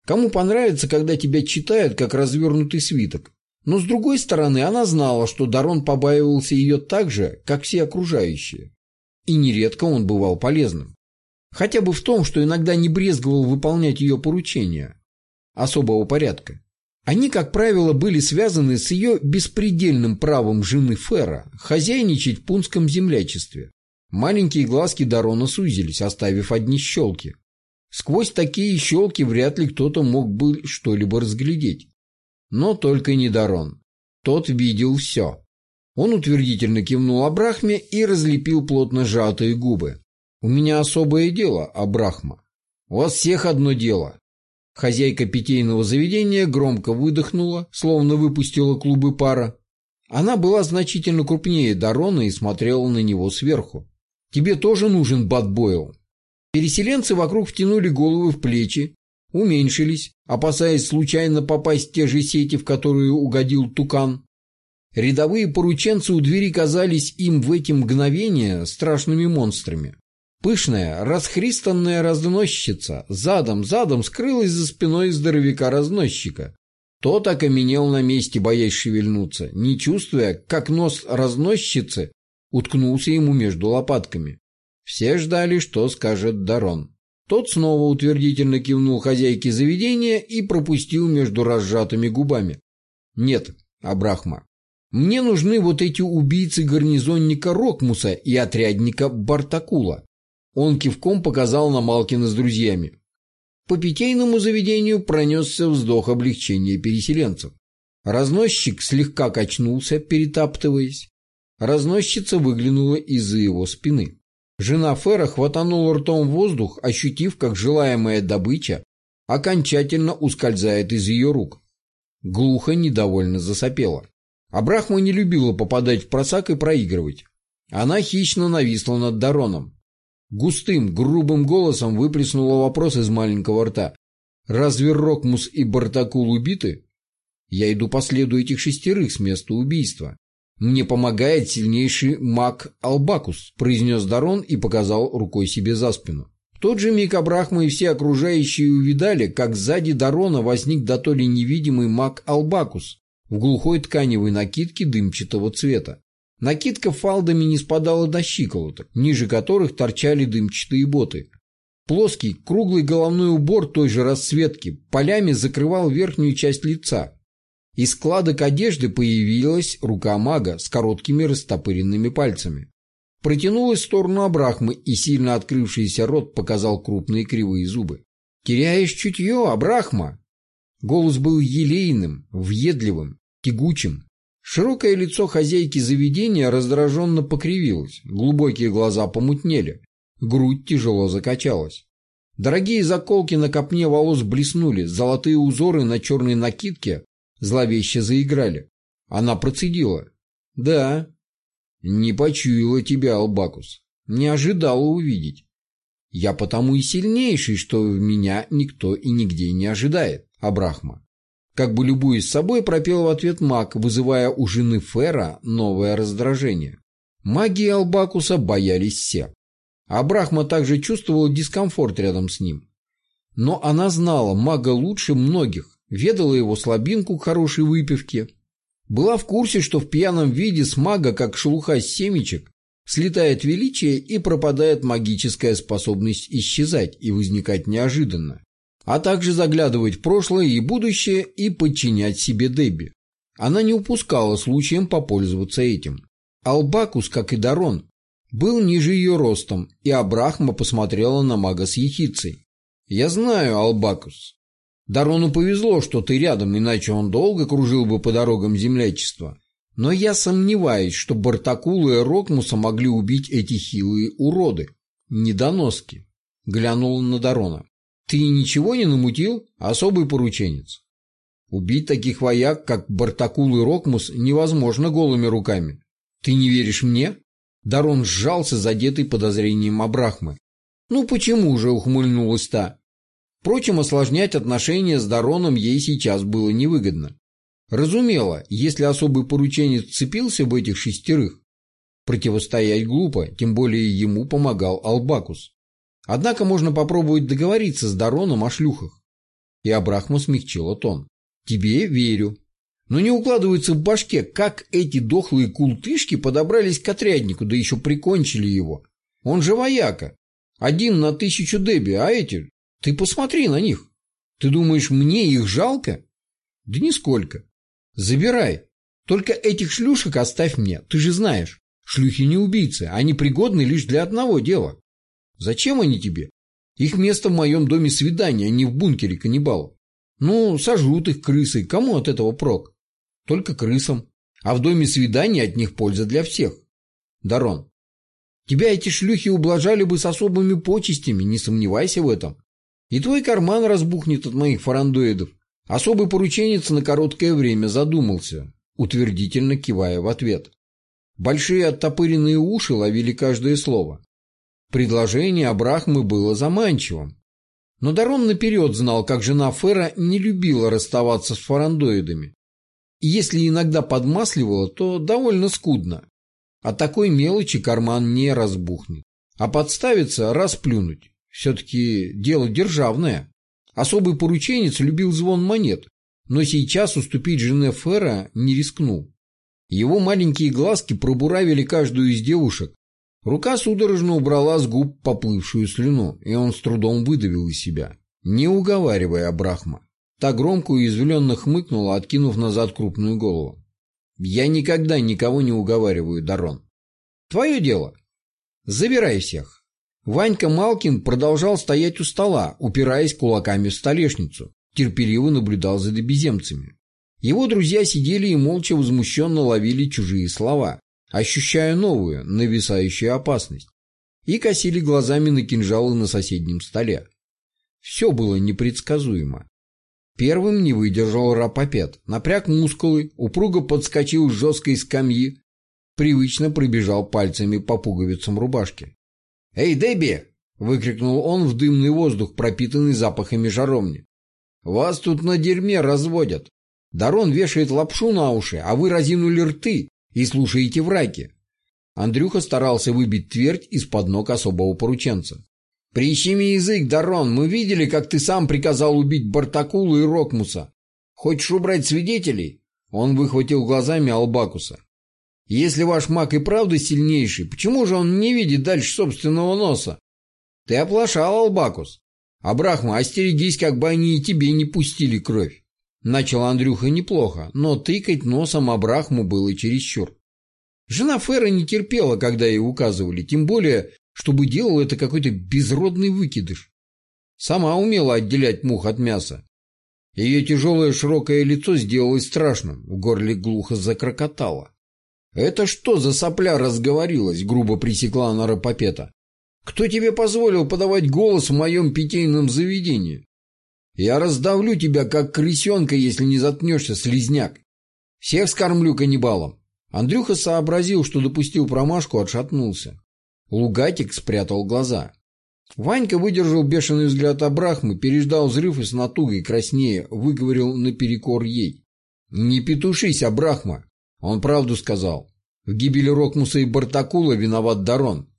Кому понравится, когда тебя читают, как развернутый свиток? Но с другой стороны, она знала, что Дарон побаивался ее так же, как все окружающие. И нередко он бывал полезным. Хотя бы в том, что иногда не брезговал выполнять ее поручения особого порядка. Они, как правило, были связаны с ее беспредельным правом жены Фера хозяйничать в пунском землячестве. Маленькие глазки Дарона сузились, оставив одни щелки. Сквозь такие щелки вряд ли кто-то мог бы что-либо разглядеть. Но только не Дарон. Тот видел все. Он утвердительно кивнул Абрахме и разлепил плотно сжатые губы. «У меня особое дело, Абрахма. У вас всех одно дело». Хозяйка питейного заведения громко выдохнула, словно выпустила клубы пара. Она была значительно крупнее Дарона и смотрела на него сверху. «Тебе тоже нужен Батбойл». Переселенцы вокруг втянули головы в плечи, уменьшились, опасаясь случайно попасть в те же сети, в которые угодил тукан. Рядовые порученцы у двери казались им в эти мгновения страшными монстрами. Пышная, расхристанная разносчица задом-задом скрылась за спиной здоровяка-разносчика. Тот окаменел на месте, боясь шевельнуться, не чувствуя, как нос разносчицы уткнулся ему между лопатками. Все ждали, что скажет Дарон. Тот снова утвердительно кивнул хозяйке заведения и пропустил между разжатыми губами. «Нет, Абрахма, мне нужны вот эти убийцы гарнизонника Рокмуса и отрядника Бартакула. Он кивком показал на Малкина с друзьями. По питейному заведению пронесся вздох облегчения переселенцев. Разносчик слегка качнулся, перетаптываясь. Разносчица выглянула из-за его спины. Жена Фера хватанула ртом воздух, ощутив, как желаемая добыча окончательно ускользает из ее рук. Глухо недовольно засопела. Абрахма не любила попадать в просак и проигрывать. Она хищно нависла над Дароном. Густым, грубым голосом выплеснула вопрос из маленького рта. «Разве Рокмус и Бартакул убиты?» «Я иду по следу этих шестерых с места убийства. Мне помогает сильнейший маг Албакус», — произнес Дарон и показал рукой себе за спину. В тот же миг Абрахма и все окружающие увидали, как сзади Дарона возник до то ли невидимый маг Албакус в глухой тканевой накидке дымчатого цвета. Накидка фалдами не спадала до щиколоток, ниже которых торчали дымчатые боты. Плоский, круглый головной убор той же расцветки полями закрывал верхнюю часть лица. Из складок одежды появилась рука мага с короткими растопыренными пальцами. Протянулась в сторону Абрахмы, и сильно открывшийся рот показал крупные кривые зубы. «Теряешь чутье, Абрахма!» Голос был елейным, въедливым, тягучим. Широкое лицо хозяйки заведения раздраженно покривилось, глубокие глаза помутнели, грудь тяжело закачалась. Дорогие заколки на копне волос блеснули, золотые узоры на черной накидке зловеще заиграли. Она процедила. «Да, не почуяла тебя, Албакус, не ожидала увидеть. Я потому и сильнейший, что в меня никто и нигде не ожидает, Абрахма. Как бы любуясь собой, пропел в ответ маг, вызывая у жены Фера новое раздражение. Маги Албакуса боялись все. А Брахма также чувствовала дискомфорт рядом с ним. Но она знала мага лучше многих, ведала его слабинку к хорошей выпивке. Была в курсе, что в пьяном виде с мага, как шелуха семечек, слетает величие и пропадает магическая способность исчезать и возникать неожиданно а также заглядывать в прошлое и будущее и подчинять себе Дебби. Она не упускала случаем попользоваться этим. Албакус, как и Дарон, был ниже ее ростом, и Абрахма посмотрела на мага с ехицей. «Я знаю, Албакус. Дарону повезло, что ты рядом, иначе он долго кружил бы по дорогам землячества. Но я сомневаюсь, что Бартакула и Рокмуса могли убить эти хилые уроды. Недоноски», — глянула на Дарона. Ты ничего не намутил? Особый порученец. Убить таких вояк, как Бартакул и Рокмус, невозможно голыми руками. Ты не веришь мне? Дарон сжался, задетый подозрением Абрахмы. Ну почему же, ухмыльнулась та. Впрочем, осложнять отношения с Дароном ей сейчас было невыгодно. Разумела, если особый порученец цепился в этих шестерых, противостоять глупо, тем более ему помогал Албакус. Однако можно попробовать договориться с Дароном о шлюхах. И Абрахма смягчила тон. Тебе верю. Но не укладывается в башке, как эти дохлые култышки подобрались к отряднику, да еще прикончили его. Он же вояка. Один на тысячу деби, а эти... Ты посмотри на них. Ты думаешь, мне их жалко? Да нисколько. Забирай. Только этих шлюшек оставь мне, ты же знаешь. Шлюхи не убийцы, они пригодны лишь для одного дела. Зачем они тебе? Их место в моем доме свидания, а не в бункере каннибалов. Ну, сожрут их крысы, кому от этого прок? Только крысам. А в доме свидания от них польза для всех. Дарон, тебя эти шлюхи ублажали бы с особыми почестями, не сомневайся в этом. И твой карман разбухнет от моих фарандоидов. Особый порученец на короткое время задумался, утвердительно кивая в ответ. Большие оттопыренные уши ловили каждое слово. Предложение Абрахмы было заманчивым. Но Дарон наперед знал, как жена Фера не любила расставаться с фарандоидами. И если иногда подмасливала, то довольно скудно. А такой мелочи карман не разбухнет. А подставиться – расплюнуть. Все-таки дело державное. Особый порученец любил звон монет, но сейчас уступить жене Фера не рискнул. Его маленькие глазки пробуравили каждую из девушек, Рука судорожно убрала с губ поплывшую слюну, и он с трудом выдавил из себя, не уговаривая Абрахма. Та громко и уязвленно хмыкнула, откинув назад крупную голову. «Я никогда никого не уговариваю, Дарон. Твое дело. Забирай всех». Ванька Малкин продолжал стоять у стола, упираясь кулаками в столешницу, терпеливо наблюдал за добеземцами. Его друзья сидели и молча возмущенно ловили чужие слова, ощущая новую, нависающую опасность, и косили глазами на кинжалы на соседнем столе. Все было непредсказуемо. Первым не выдержал рапопет, напряг мускулы, упруго подскочил с жесткой скамьи, привычно пробежал пальцами по пуговицам рубашки. «Эй, Дебби!» — выкрикнул он в дымный воздух, пропитанный запахами жаровни. «Вас тут на дерьме разводят. Дарон вешает лапшу на уши, а вы разинули рты и слушаете враки. Андрюха старался выбить твердь из-под ног особого порученца. «Прищеми язык, Дарон, мы видели, как ты сам приказал убить Бартакулу и Рокмуса. Хочешь убрать свидетелей?» Он выхватил глазами Албакуса. «Если ваш маг и правда сильнейший, почему же он не видит дальше собственного носа?» «Ты оплошал, Албакус. Абрахма, остерегись, как бы они и тебе не пустили кровь». Начал Андрюха неплохо, но тыкать носом Абрахму было чересчур. Жена Фера не терпела, когда ей указывали, тем более, чтобы делал это какой-то безродный выкидыш. Сама умела отделять мух от мяса. Ее тяжелое широкое лицо сделалось страшным, в горле глухо закрокотало. «Это что за сопля разговорилась?» — грубо пресекла она Рапопета. «Кто тебе позволил подавать голос в моем питейном заведении?» Я раздавлю тебя, как крысенка, если не заткнешься, слизняк. Всех скормлю каннибалом. Андрюха сообразил, что допустил промашку, отшатнулся. Лугатик спрятал глаза. Ванька выдержал бешеный взгляд Абрахмы, переждал взрыв и с натугой краснее выговорил наперекор ей. «Не петушись, Абрахма!» Он правду сказал. В гибели Рокмуса и Бартакула виноват Дарон.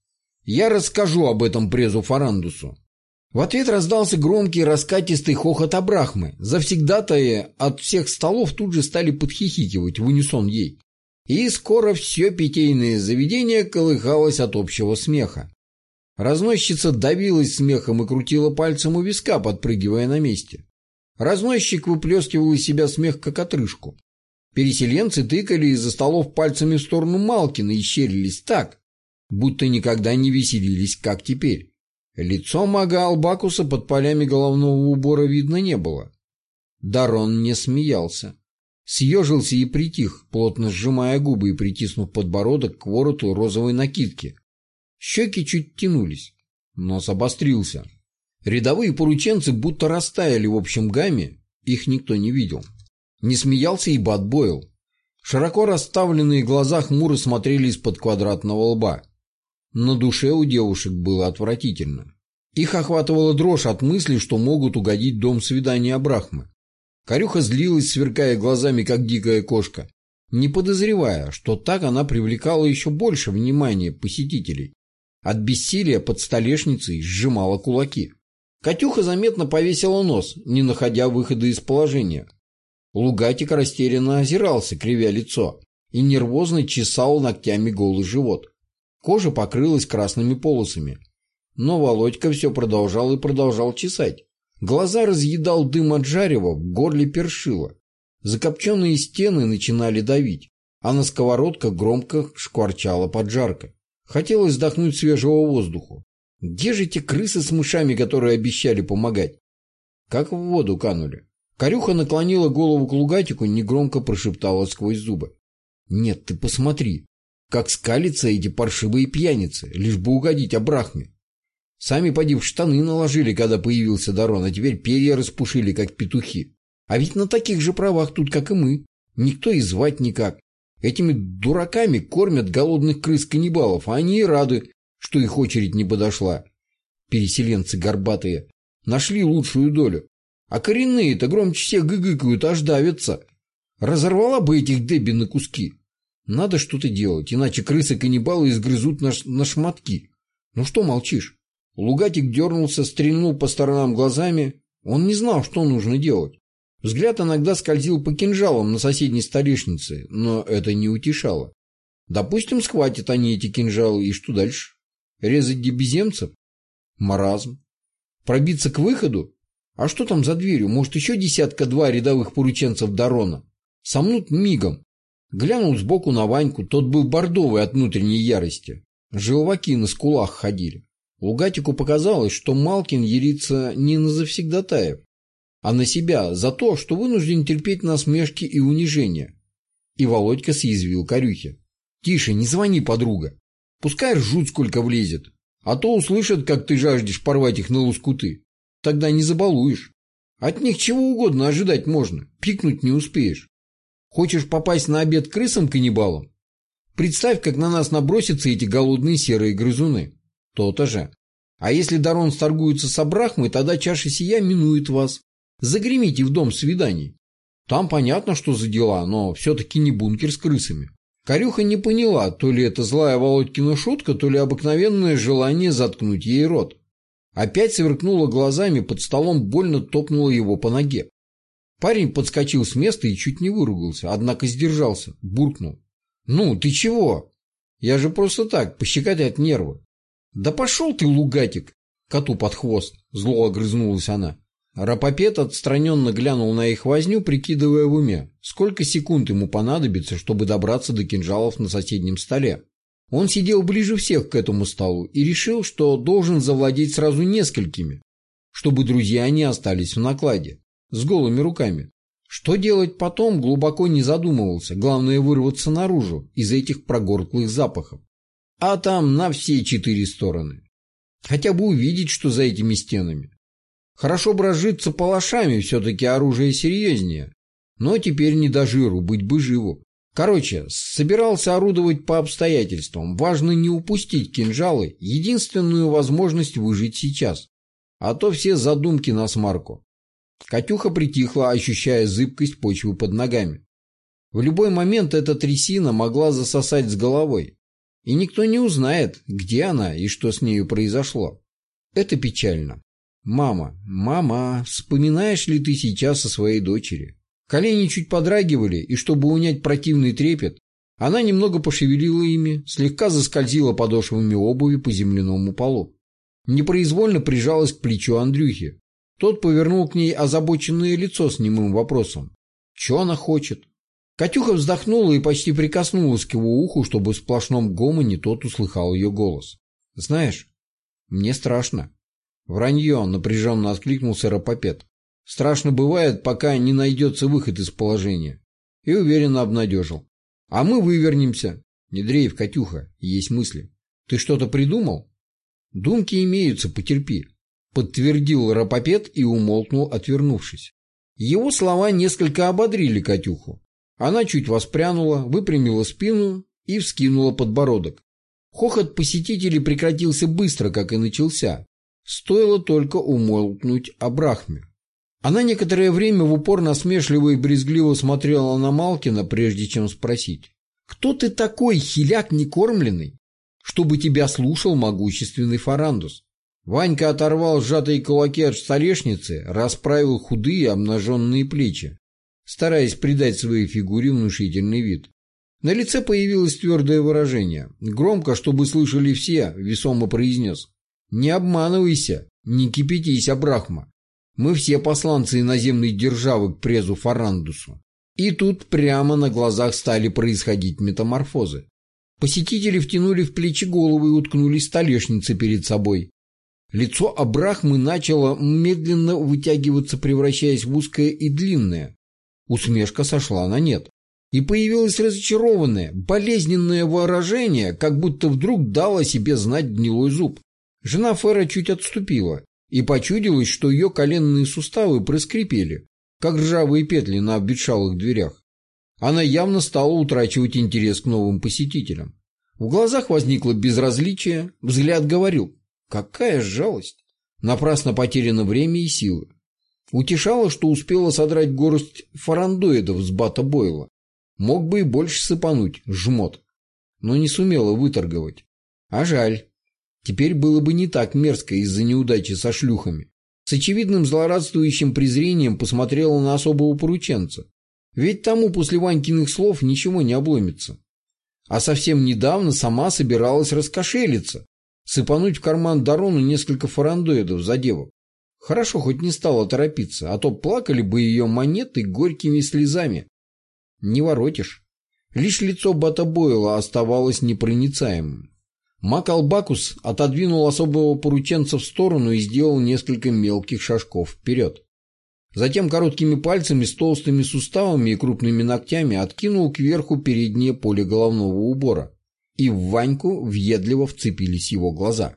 Я расскажу об этом презу Фарандусу. В ответ раздался громкий раскатистый хохот Абрахмы. Завсегдатые от всех столов тут же стали подхихикивать в унисон ей. И скоро все питейное заведение колыхалось от общего смеха. Разносчица давилась смехом и крутила пальцем у виска, подпрыгивая на месте. Разносчик выплескивал из себя смех, как отрыжку. Переселенцы тыкали из-за столов пальцами в сторону Малкина и щерились так, будто никогда не веселились, как теперь. Лицо мага Албакуса под полями головного убора видно не было. Дарон не смеялся. Съежился и притих, плотно сжимая губы и притиснув подбородок к вороту розовой накидки. Щеки чуть тянулись. Нос обострился. Рядовые порученцы будто растаяли в общем гамме, их никто не видел. Не смеялся и Бат Бойл. Широко расставленные глаза хмуро смотрели из-под квадратного лба. На душе у девушек было отвратительно. Их охватывала дрожь от мысли, что могут угодить дом свидания Абрахмы. Корюха злилась, сверкая глазами, как дикая кошка, не подозревая, что так она привлекала еще больше внимания посетителей. От бессилия под столешницей сжимала кулаки. Катюха заметно повесила нос, не находя выхода из положения. Лугатик растерянно озирался, кривя лицо, и нервозно чесал ногтями голый живот. Кожа покрылась красными полосами. Но Володька все продолжал и продолжал чесать. Глаза разъедал дым от жарева, в горле першило. Закопченные стены начинали давить, а на сковородках громко шкварчала поджарка. Хотелось вдохнуть свежего воздуха. Где же те крысы с мышами, которые обещали помогать? Как в воду канули. Корюха наклонила голову к лугатику, негромко прошептала сквозь зубы. «Нет, ты посмотри, как скалятся эти паршивые пьяницы, лишь бы угодить Абрахме. Сами поди в штаны наложили, когда появился Дарон, а теперь перья распушили, как петухи. А ведь на таких же правах тут, как и мы. Никто и звать никак. Этими дураками кормят голодных крыс-каннибалов, а они и рады, что их очередь не подошла. Переселенцы горбатые. Нашли лучшую долю. А коренные-то громче всех гыгыкают, аж давятся. Разорвала бы этих Дебби на куски. Надо что-то делать, иначе крысы-каннибалы изгрызут наш, на шматки. Ну что молчишь? Лугатик дернулся, стрельнул по сторонам глазами. Он не знал, что нужно делать. Взгляд иногда скользил по кинжалам на соседней столешнице, но это не утешало. Допустим, схватят они эти кинжалы, и что дальше? Резать дебеземцев? Маразм. Пробиться к выходу? А что там за дверью? Может, еще десятка-два рядовых порученцев Дарона? Сомнут мигом. Глянул сбоку на Ваньку, тот был бордовый от внутренней ярости. Желваки на скулах ходили. Лугатику показалось, что Малкин ерится не на завсегдатаев, а на себя за то, что вынужден терпеть насмешки и унижения. И Володька съязвил корюхе. «Тише, не звони, подруга. Пускай ржут, сколько влезет. А то услышат, как ты жаждешь порвать их на лоскуты. Тогда не забалуешь. От них чего угодно ожидать можно. Пикнуть не успеешь. Хочешь попасть на обед крысам-каннибалам? Представь, как на нас набросятся эти голодные серые грызуны. То-то же. А если Дарон сторгуется с Абрахмой, тогда чаша сия минует вас. Загремите в дом свиданий. Там понятно, что за дела, но все-таки не бункер с крысами. Корюха не поняла, то ли это злая Володькина шутка, то ли обыкновенное желание заткнуть ей рот. Опять сверкнула глазами, под столом больно топнула его по ноге. Парень подскочил с места и чуть не выругался, однако сдержался, буркнул. «Ну, ты чего? Я же просто так, пощекотать от нервы». «Да пошел ты, лугатик!» Коту под хвост, зло огрызнулась она. Рапопет отстраненно глянул на их возню, прикидывая в уме, сколько секунд ему понадобится, чтобы добраться до кинжалов на соседнем столе. Он сидел ближе всех к этому столу и решил, что должен завладеть сразу несколькими, чтобы друзья не остались в накладе, с голыми руками. Что делать потом, глубоко не задумывался, главное вырваться наружу из этих прогорклых запахов. А там на все четыре стороны. Хотя бы увидеть, что за этими стенами. Хорошо бы разжиться палашами, все-таки оружие серьезнее. Но теперь не до жиру, быть бы живу. Короче, собирался орудовать по обстоятельствам. Важно не упустить кинжалы, единственную возможность выжить сейчас. А то все задумки на смарку. Катюха притихла, ощущая зыбкость почвы под ногами. В любой момент эта трясина могла засосать с головой. И никто не узнает, где она и что с нею произошло. Это печально. «Мама, мама, вспоминаешь ли ты сейчас о своей дочери?» Колени чуть подрагивали, и чтобы унять противный трепет, она немного пошевелила ими, слегка заскользила подошвами обуви по земляному полу. Непроизвольно прижалась к плечу Андрюхи. Тот повернул к ней озабоченное лицо с немым вопросом. «Че она хочет?» Катюха вздохнула и почти прикоснулась к его уху, чтобы в сплошном гомоне тот услыхал ее голос. «Знаешь, мне страшно». «Вранье!» — напряженно откликнулся Рапопет. «Страшно бывает, пока не найдется выход из положения». И уверенно обнадежил. «А мы вывернемся. Не дрейф, Катюха, есть мысли. Ты что-то придумал?» «Думки имеются, потерпи», — подтвердил Рапопет и умолкнул, отвернувшись. Его слова несколько ободрили Катюху. Она чуть воспрянула, выпрямила спину и вскинула подбородок. Хохот посетителей прекратился быстро, как и начался. Стоило только умолкнуть о Брахме. Она некоторое время в упор насмешливо и брезгливо смотрела на Малкина, прежде чем спросить. «Кто ты такой, хиляк некормленный, чтобы тебя слушал могущественный Фарандус?» Ванька оторвал сжатые кулаки от столешницы, расправил худые обнаженные плечи, стараясь придать своей фигуре внушительный вид. На лице появилось твердое выражение. Громко, чтобы слышали все, весомо произнес. Не обманывайся, не кипятись, Абрахма. Мы все посланцы иноземной державы к презу Фарандусу. И тут прямо на глазах стали происходить метаморфозы. Посетители втянули в плечи головы и уткнулись столешницы перед собой. Лицо Абрахмы начало медленно вытягиваться, превращаясь в узкое и длинное. Усмешка сошла на нет. И появилось разочарованное, болезненное выражение, как будто вдруг дало себе знать гнилой зуб. Жена Фера чуть отступила, и почудилось, что ее коленные суставы проскрипели, как ржавые петли на обветшалых дверях. Она явно стала утрачивать интерес к новым посетителям. В глазах возникло безразличие, взгляд говорил «Какая жалость!» Напрасно потеряно время и силы. Утешало, что успела содрать горсть фарандоидов с бата Бойла. Мог бы и больше сыпануть, жмот. Но не сумела выторговать. А жаль. Теперь было бы не так мерзко из-за неудачи со шлюхами. С очевидным злорадствующим презрением посмотрела на особого порученца. Ведь тому после Ванькиных слов ничего не обломится. А совсем недавно сама собиралась раскошелиться, сыпануть в карман Дарону несколько фарандоидов за девок. Хорошо, хоть не стала торопиться, а то плакали бы ее монеты горькими слезами. Не воротишь. Лишь лицо Бата оставалось непроницаемым. Мак Албакус отодвинул особого порученца в сторону и сделал несколько мелких шажков вперед. Затем короткими пальцами с толстыми суставами и крупными ногтями откинул кверху переднее поле головного убора. И в Ваньку въедливо вцепились его глаза.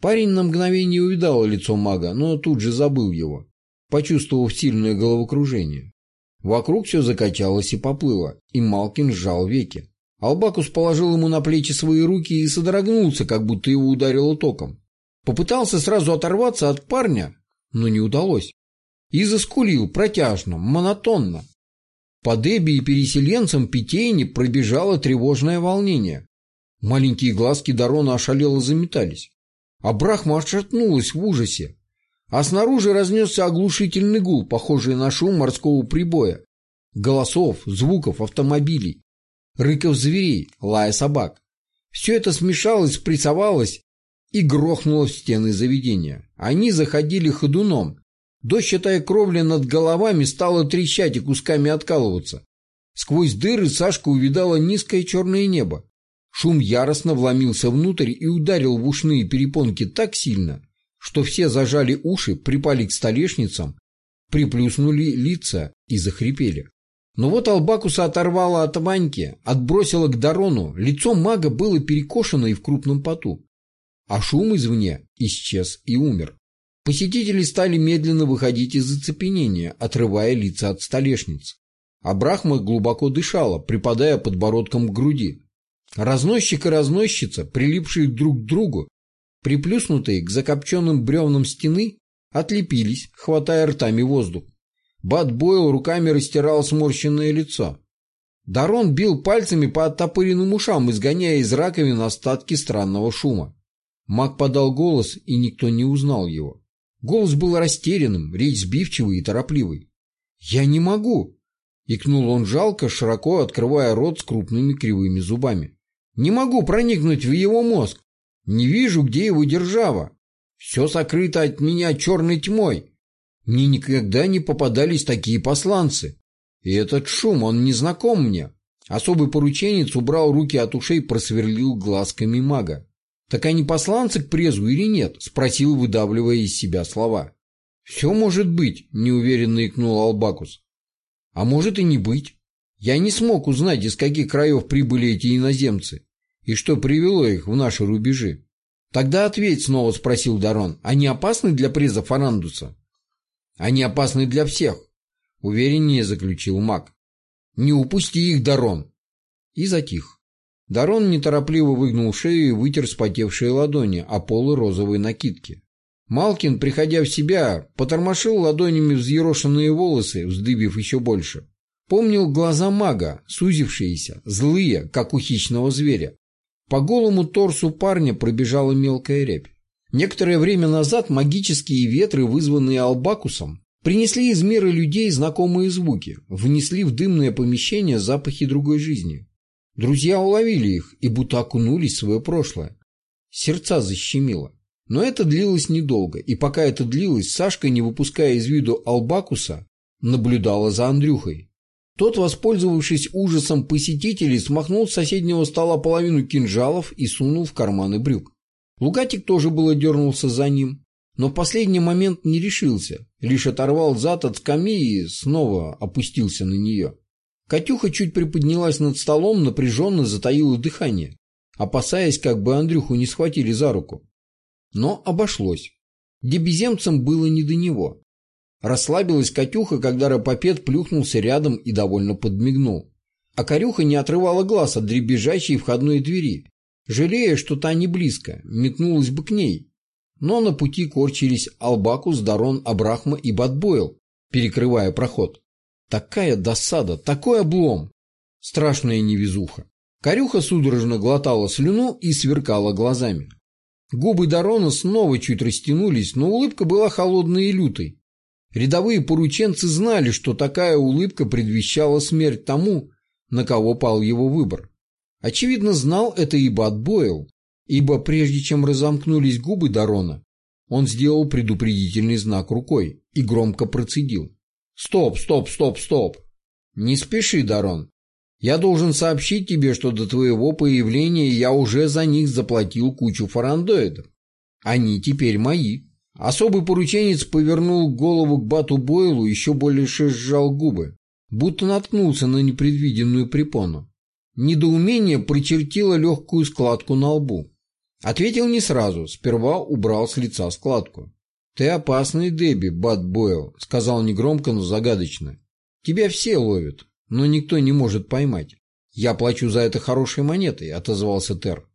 Парень на мгновение увидал лицо мага, но тут же забыл его, почувствовав сильное головокружение. Вокруг все закачалось и поплыло, и Малкин сжал веки. Албакус положил ему на плечи свои руки и содрогнулся, как будто его ударило током. Попытался сразу оторваться от парня, но не удалось. И заскулил протяжно, монотонно. По Дебби и переселенцам Питейни пробежало тревожное волнение. Маленькие глазки Дарона ошалело заметались. А Брахма отшатнулась в ужасе. А снаружи разнесся оглушительный гул, похожий на шум морского прибоя. Голосов, звуков, автомобилей, рыков зверей, лая собак. Все это смешалось, спрессовалось и грохнуло в стены заведения. Они заходили ходуном. Дощатая кровля над головами стала трещать и кусками откалываться. Сквозь дыры Сашка увидала низкое черное небо. Шум яростно вломился внутрь и ударил в ушные перепонки так сильно, что все зажали уши, припали к столешницам, приплюснули лица и захрипели. Но вот Албакуса оторвало от Ваньки, отбросило к Дарону, лицо мага было перекошено и в крупном поту. А шум извне исчез и умер. Посетители стали медленно выходить из зацепенения, отрывая лица от столешниц. А Брахма глубоко дышала, припадая подбородком к груди. Разносчик и разносчица, прилипшие друг к другу, приплюснутые к закопченным бревнам стены, отлепились, хватая ртами воздух. Бат Бойл руками растирал сморщенное лицо. Дарон бил пальцами по оттопыренным ушам, изгоняя из раковин остатки странного шума. Маг подал голос, и никто не узнал его. Голос был растерянным, речь сбивчивой и торопливой. «Я не могу!» — икнул он жалко, широко открывая рот с крупными кривыми зубами. Не могу проникнуть в его мозг. Не вижу, где его держава. Все сокрыто от меня черной тьмой. Мне никогда не попадались такие посланцы. И этот шум, он не знаком мне. Особый порученец убрал руки от ушей, просверлил глазками мага. «Так они посланцы к презу или нет?» – спросил, выдавливая из себя слова. «Все может быть», – неуверенно икнул Албакус. «А может и не быть. Я не смог узнать, из каких краев прибыли эти иноземцы и что привело их в наши рубежи. Тогда ответь, снова спросил Дарон, они опасны для приза Фарандуса? Они опасны для всех, увереннее заключил маг. Не упусти их, Дарон. И затих. Дарон неторопливо выгнул шею и вытер спотевшие ладони о полы розовой накидки. Малкин, приходя в себя, потормошил ладонями взъерошенные волосы, вздыбив еще больше. Помнил глаза мага, сузившиеся, злые, как у хищного зверя. По голому торсу парня пробежала мелкая рябь. Некоторое время назад магические ветры, вызванные Албакусом, принесли из мира людей знакомые звуки, внесли в дымное помещение запахи другой жизни. Друзья уловили их и будто окунулись в свое прошлое. Сердца защемило. Но это длилось недолго, и пока это длилось, Сашка, не выпуская из виду Албакуса, наблюдала за Андрюхой. Тот, воспользовавшись ужасом посетителей, смахнул с соседнего стола половину кинжалов и сунул в карманы брюк. Лугатик тоже было дернулся за ним, но в последний момент не решился, лишь оторвал зад от скамьи и снова опустился на нее. Катюха чуть приподнялась над столом, напряженно затаила дыхание, опасаясь, как бы Андрюху не схватили за руку. Но обошлось. Дебеземцам было не до него. Расслабилась Катюха, когда Рапопед плюхнулся рядом и довольно подмигнул. А Корюха не отрывала глаз от дребезжащей входной двери, жалея, что та не близко, метнулась бы к ней. Но на пути корчились Албакус, Дарон, Абрахма и Батбойл, перекрывая проход. Такая досада, такой облом! Страшная невезуха. Корюха судорожно глотала слюну и сверкала глазами. Губы Дарона снова чуть растянулись, но улыбка была холодной и лютой. Рядовые порученцы знали, что такая улыбка предвещала смерть тому, на кого пал его выбор. Очевидно, знал это и Бат Бойл, ибо прежде чем разомкнулись губы Дарона, он сделал предупредительный знак рукой и громко процедил. «Стоп, стоп, стоп, стоп! Не спеши, Дарон. Я должен сообщить тебе, что до твоего появления я уже за них заплатил кучу фарандоидов. Они теперь мои». Особый порученец повернул голову к Бату Бойлу, еще больше сжал губы, будто наткнулся на непредвиденную препону. Недоумение прочертило легкую складку на лбу. Ответил не сразу, сперва убрал с лица складку. «Ты опасный, Дебби, Бат Бойл», — сказал негромко, но загадочно. «Тебя все ловят, но никто не может поймать». «Я плачу за это хорошей монетой», — отозвался Тер.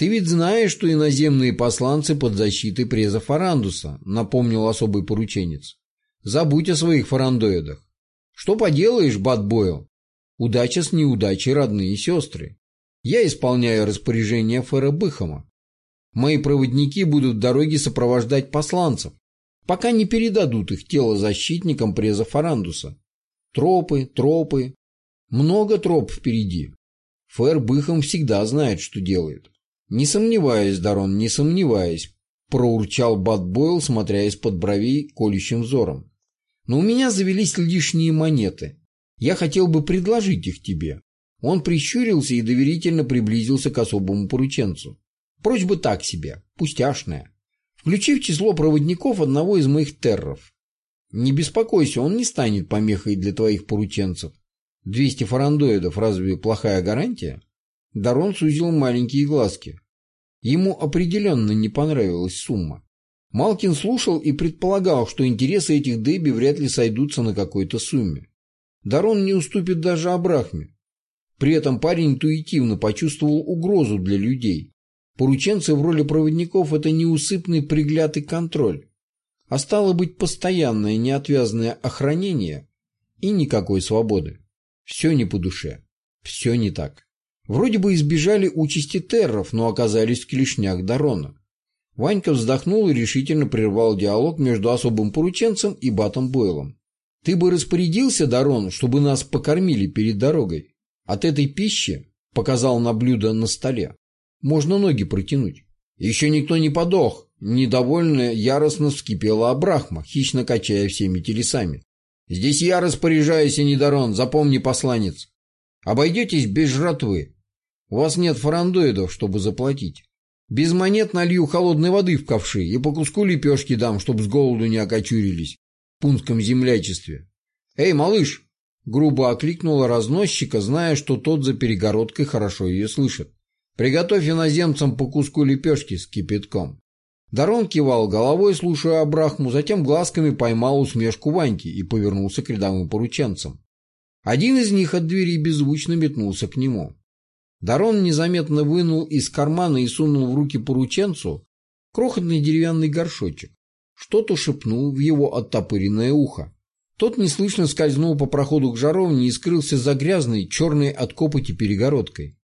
«Ты ведь знаешь, что иноземные посланцы под защитой преза Фарандуса», — напомнил особый порученец. «Забудь о своих фарандоидах. Что поделаешь, Бат Бойл? Удача с неудачей родные сестры. Я исполняю распоряжение Фэра Быхама. Мои проводники будут в дороге сопровождать посланцев, пока не передадут их тело защитникам преза Фарандуса. Тропы, тропы. Много троп впереди. Фэр Быхам всегда знает, что делает. «Не сомневаюсь, Дарон, не сомневаюсь», — проурчал Бат Бойл, смотря из-под бровей колющим взором. «Но у меня завелись лишние монеты. Я хотел бы предложить их тебе». Он прищурился и доверительно приблизился к особому порученцу. Просьба так себе, пустяшная. Включи в число проводников одного из моих терров. Не беспокойся, он не станет помехой для твоих порученцев. Двести фарандоидов разве плохая гарантия? Дарон сузил маленькие глазки. Ему определенно не понравилась сумма. Малкин слушал и предполагал, что интересы этих Дебби вряд ли сойдутся на какой-то сумме. Дарон не уступит даже Абрахме. При этом парень интуитивно почувствовал угрозу для людей. Порученцы в роли проводников – это неусыпный пригляд и контроль. А стало быть, постоянное неотвязное охранение и никакой свободы. Все не по душе. Все не так. Вроде бы избежали участи терров, но оказались в клешнях Дарона. Ванька вздохнул и решительно прервал диалог между особым порученцем и Батом Бойлом. «Ты бы распорядился, Дарон, чтобы нас покормили перед дорогой. От этой пищи, — показал на блюдо на столе, — можно ноги протянуть. Еще никто не подох, недовольно яростно вскипела Абрахма, хищно качая всеми телесами. Здесь я распоряжаюсь, а не Дарон, запомни, посланец. Обойдетесь без жратвы. У вас нет фарандоидов, чтобы заплатить. Без монет налью холодной воды в ковши и по куску лепешки дам, чтоб с голоду не окочурились в пунском землячестве. Эй, малыш! Грубо окликнула разносчика, зная, что тот за перегородкой хорошо ее слышит. Приготовь иноземцам по куску лепешки с кипятком. Дарон кивал головой, слушая Абрахму, затем глазками поймал усмешку Ваньки и повернулся к рядовым порученцам. Один из них от двери беззвучно метнулся к нему. Дарон незаметно вынул из кармана и сунул в руки порученцу крохотный деревянный горшочек. Что-то шепнул в его оттопыренное ухо. Тот неслышно скользнул по проходу к жаровне и скрылся за грязной, черной от копоти перегородкой.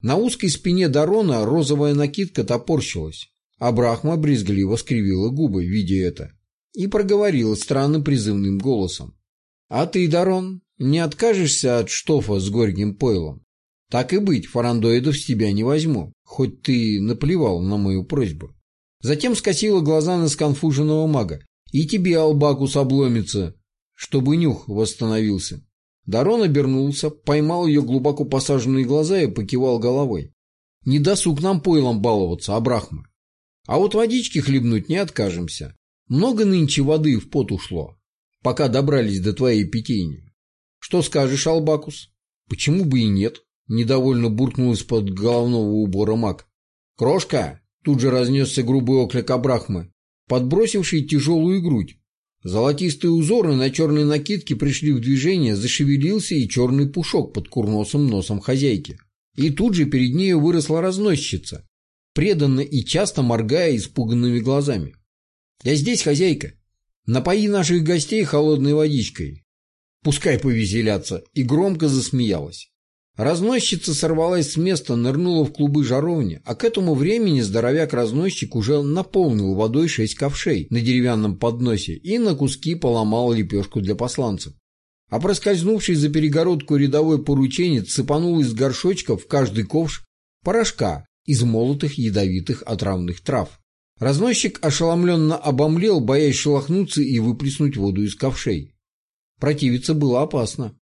На узкой спине Дарона розовая накидка топорщилась, а Брахма брезгливо скривила губы, видя это, и проговорила странным призывным голосом. «А ты, Дарон, не откажешься от штофа с горьким пойлом?» Так и быть, фарандоидов с тебя не возьму, хоть ты наплевал на мою просьбу. Затем скосила глаза на сконфуженного мага. И тебе, Албакус, обломится, чтобы нюх восстановился. Дарон обернулся, поймал ее глубоко посаженные глаза и покивал головой. Не досуг нам пойлом баловаться, Абрахма. А вот водички хлебнуть не откажемся. Много нынче воды в пот ушло, пока добрались до твоей питейни. Что скажешь, Албакус? Почему бы и нет? Недовольно буркнул из-под головного убора маг. «Крошка!» Тут же разнесся грубый оклик Абрахмы, подбросивший тяжелую грудь. Золотистые узоры на черной накидке пришли в движение, зашевелился и черный пушок под курносым носом хозяйки. И тут же перед нею выросла разносчица, преданно и часто моргая испуганными глазами. «Я здесь, хозяйка. Напои наших гостей холодной водичкой. Пускай повеселятся», и громко засмеялась. Разносчица сорвалась с места, нырнула в клубы жаровни, а к этому времени здоровяк-разносчик уже наполнил водой шесть ковшей на деревянном подносе и на куски поломал лепешку для посланцев. А проскользнувший за перегородку рядовой порученец сыпанул из горшочков в каждый ковш порошка из молотых ядовитых отравных трав. Разносчик ошеломленно обомлел, боясь шелохнуться и выплеснуть воду из ковшей. Противиться было опасно.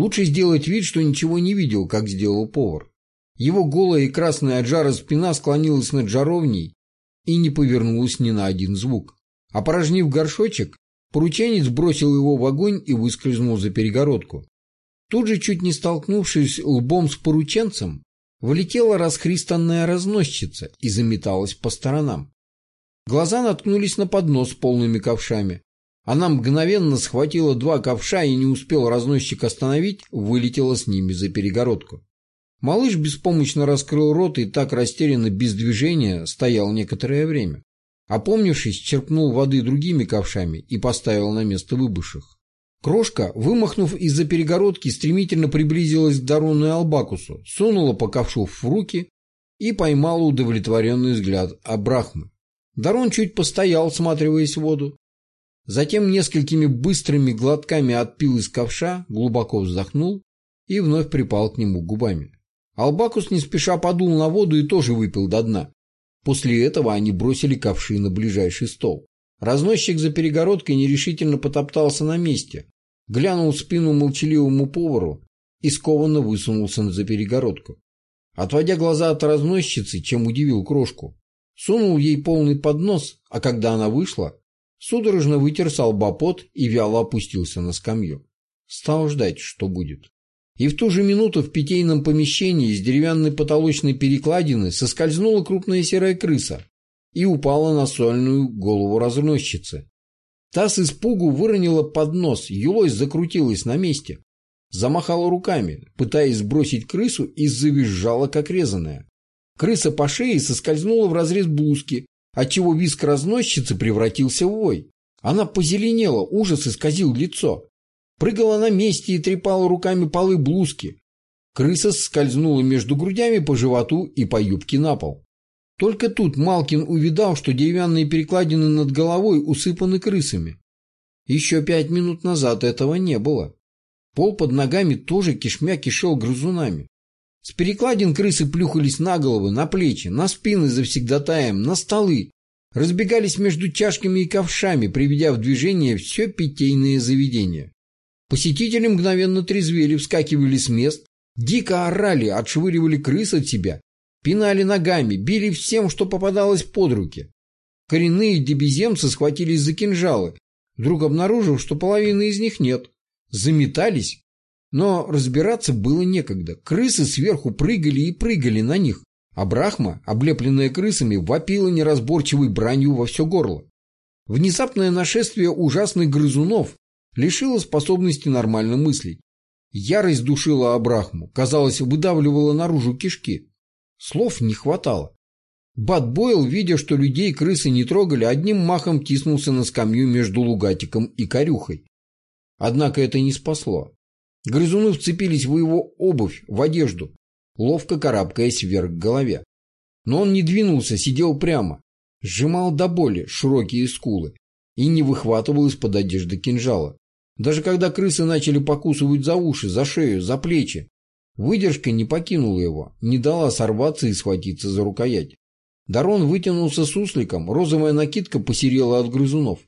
Лучше сделать вид, что ничего не видел, как сделал повар. Его голая и красная от жара спина склонилась над жаровней и не повернулась ни на один звук. Опорожнив горшочек, порученец бросил его в огонь и выскользнул за перегородку. Тут же, чуть не столкнувшись лбом с порученцем, влетела расхристанная разносчица и заметалась по сторонам. Глаза наткнулись на поднос с полными ковшами. Она мгновенно схватила два ковша и не успел разносчик остановить, вылетела с ними за перегородку. Малыш беспомощно раскрыл рот и так растерянно без движения стоял некоторое время. Опомнившись, черпнул воды другими ковшами и поставил на место выбывших. Крошка, вымахнув из-за перегородки, стремительно приблизилась к Дарону и Албакусу, сунула по ковшу в руки и поймала удовлетворенный взгляд Абрахмы. Дарон чуть постоял, всматриваясь в воду. Затем несколькими быстрыми глотками отпил из ковша, глубоко вздохнул и вновь припал к нему губами. Албакус не спеша подул на воду и тоже выпил до дна. После этого они бросили ковши на ближайший стол. Разносчик за перегородкой нерешительно потоптался на месте, глянул в спину молчаливому повару и скованно высунулся за перегородку. Отводя глаза от разносчицы, чем удивил крошку, сунул ей полный поднос, а когда она вышла, судорожно вытер с и вяло опустился на скамью. Стал ждать, что будет. И в ту же минуту в питейном помещении с деревянной потолочной перекладины соскользнула крупная серая крыса, и упала на сольную голову разносчицы. Та с испугу выронила поднос, юлой закрутилась на месте. Замахала руками, пытаясь сбросить крысу, и завизжала, как резаная. Крыса по шее соскользнула в разрез блузки, отчего виск разносчицы превратился в вой. Она позеленела, ужас исказил лицо. Прыгала на месте и трепала руками полы блузки. Крыса скользнула между грудями по животу и по юбке на пол. Только тут Малкин увидал, что деревянные перекладины над головой усыпаны крысами. Еще пять минут назад этого не было. Пол под ногами тоже кишмя кишел грызунами. С перекладин крысы плюхались на головы, на плечи, на спины завсегдатаем, на столы. Разбегались между чашками и ковшами, приведя в движение все питейные заведения. Посетители мгновенно трезвели, вскакивали с мест, дико орали, отшвыривали крыс от себя Пинали ногами, били всем, что попадалось под руки. Коренные дебеземцы схватились за кинжалы, вдруг обнаружив, что половины из них нет. Заметались, но разбираться было некогда. Крысы сверху прыгали и прыгали на них, а Брахма, облепленная крысами, вопила неразборчивой бранью во все горло. Внезапное нашествие ужасных грызунов лишило способности нормально мыслить. Ярость душила Абрахму, казалось, выдавливала наружу кишки. Слов не хватало. Бат Бойл, видя, что людей крысы не трогали, одним махом тиснулся на скамью между лугатиком и корюхой. Однако это не спасло. Грызуны вцепились в его обувь, в одежду, ловко карабкаясь вверх к голове. Но он не двинулся, сидел прямо, сжимал до боли широкие скулы и не выхватывал из-под одежды кинжала. Даже когда крысы начали покусывать за уши, за шею, за плечи, Выдержка не покинула его, не дала сорваться и схватиться за рукоять. Дарон вытянулся сусликом, розовая накидка посерела от грызунов.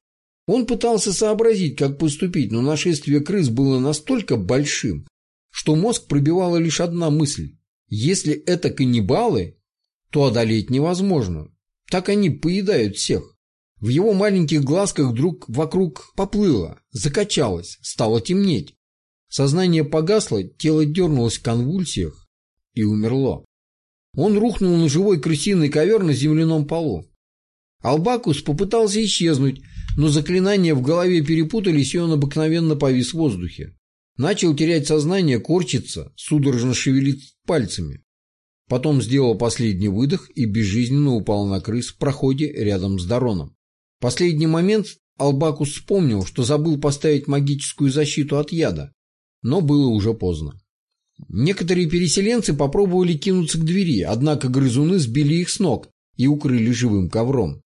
Он пытался сообразить, как поступить, но нашествие крыс было настолько большим, что мозг пробивала лишь одна мысль. Если это каннибалы, то одолеть невозможно. Так они поедают всех. В его маленьких глазках вдруг вокруг поплыло, закачалось, стало темнеть. Сознание погасло, тело дернулось в конвульсиях и умерло. Он рухнул на живой крысиный ковер на земляном полу. Албакус попытался исчезнуть, но заклинания в голове перепутались, и он обыкновенно повис в воздухе. Начал терять сознание, корчиться, судорожно шевелить пальцами. Потом сделал последний выдох и безжизненно упал на крыс в проходе рядом с Дароном. В последний момент Албакус вспомнил, что забыл поставить магическую защиту от яда, но было уже поздно. Некоторые переселенцы попробовали кинуться к двери, однако грызуны сбили их с ног и укрыли живым ковром.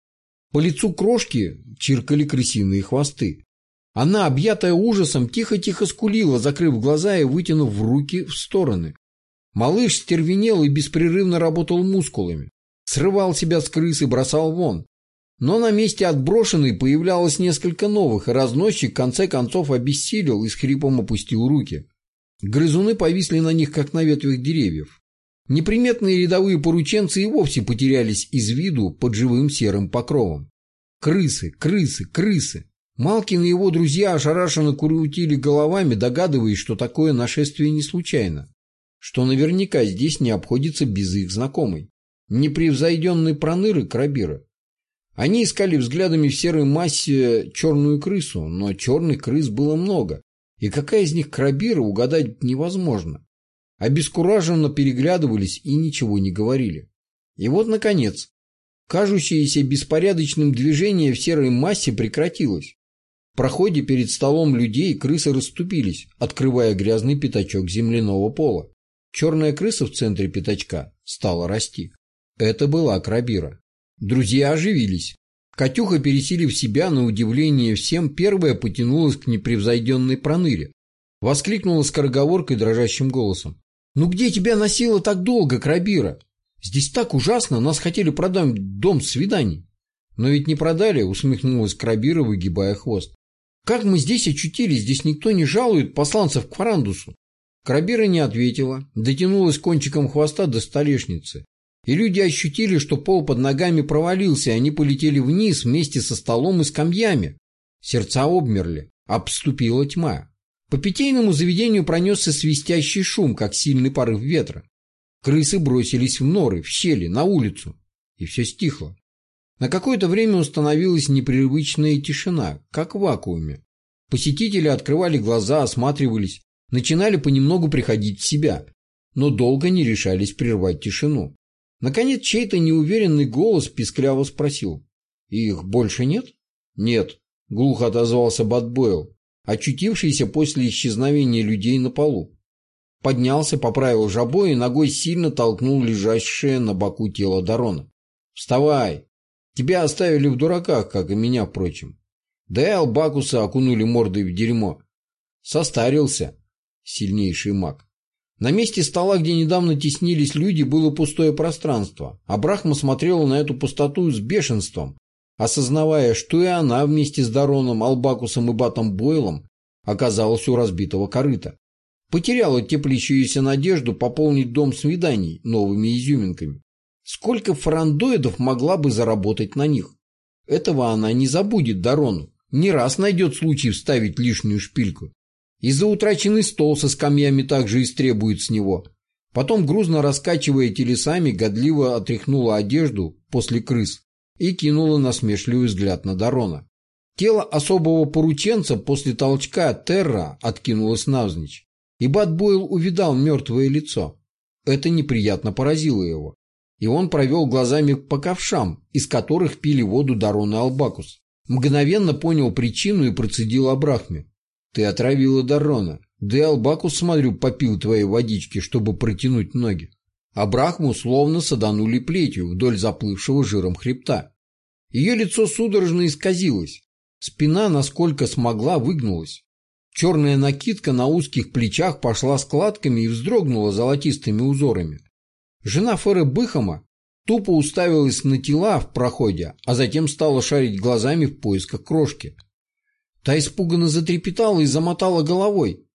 По лицу крошки чиркали крысиные хвосты. Она, объятая ужасом, тихо-тихо скулила, закрыв глаза и вытянув руки в стороны. Малыш стервенел и беспрерывно работал мускулами. Срывал себя с крысы, бросал вон. Но на месте отброшенной появлялось несколько новых, и разносчик конце концов обессилел и с хрипом опустил руки. Грызуны повисли на них, как на ветвях деревьев. Неприметные рядовые порученцы и вовсе потерялись из виду под живым серым покровом. Крысы, крысы, крысы. Малкин и его друзья ошарашенно крутили головами, догадываясь, что такое нашествие не случайно, что наверняка здесь не обходится без их знакомой, непревзойденной проныры Крабира. Они искали взглядами в серой массе черную крысу, но черных крыс было много, и какая из них Крабира угадать невозможно. Обескураженно переглядывались и ничего не говорили. И вот, наконец, кажущееся беспорядочным движение в серой массе прекратилось. В проходе перед столом людей крысы расступились, открывая грязный пятачок земляного пола. Черная крыса в центре пятачка стала расти. Это была крабира. Друзья оживились. Катюха, пересилив себя на удивление всем, первая потянулась к непревзойденной проныре. Воскликнула скороговоркой дрожащим голосом. «Ну где тебя носило так долго, крабира? Здесь так ужасно, нас хотели продать дом свиданий». «Но ведь не продали», — усмехнулась крабира, выгибая хвост. Как мы здесь очутились? Здесь никто не жалует посланцев к Фарандусу. Крабира не ответила, дотянулась кончиком хвоста до столешницы. И люди ощутили, что пол под ногами провалился, и они полетели вниз вместе со столом и скамьями. Сердца обмерли, обступила тьма. По питейному заведению пронесся свистящий шум, как сильный порыв ветра. Крысы бросились в норы, в щели, на улицу. И все стихло. На какое-то время установилась непривычная тишина, как в вакууме. Посетители открывали глаза, осматривались, начинали понемногу приходить в себя, но долго не решались прервать тишину. Наконец чей-то неуверенный голос пискляво спросил. «Их больше нет?» «Нет», — глухо отозвался Батбойл, очутившийся после исчезновения людей на полу. Поднялся, поправил жабо и ногой сильно толкнул лежащее на боку тело Дарона. «Вставай! Тебя оставили в дураках, как и меня, впрочем. Да и Албакуса окунули мордой в дерьмо. Состарился сильнейший маг. На месте стола, где недавно теснились люди, было пустое пространство, а Брахма смотрела на эту пустоту с бешенством, осознавая, что и она вместе с Дароном, Албакусом и Батом Бойлом оказалась у разбитого корыта. Потеряла теплящуюся надежду пополнить дом свиданий новыми изюминками. Сколько фарандоидов могла бы заработать на них? Этого она не забудет Дарону. Не раз найдет случай вставить лишнюю шпильку. И за утраченный стол со скамьями также истребует с него. Потом, грузно раскачивая телесами, годливо отряхнула одежду после крыс и кинула насмешливый взгляд на Дарона. Тело особого порученца после толчка Терра откинулось навзничь, и Батбойл увидал мертвое лицо. Это неприятно поразило его и он провел глазами по ковшам, из которых пили воду Дарон и Албакус. Мгновенно понял причину и процедил Абрахме. «Ты отравила Дарона. Да и Албакус, смотрю, попил твоей водички, чтобы протянуть ноги». Абрахму словно саданули плетью вдоль заплывшего жиром хребта. Ее лицо судорожно исказилось. Спина, насколько смогла, выгнулась. Черная накидка на узких плечах пошла складками и вздрогнула золотистыми узорами. Жена Феры Быхама тупо уставилась на тела в проходе, а затем стала шарить глазами в поисках крошки. Та испуганно затрепетала и замотала головой.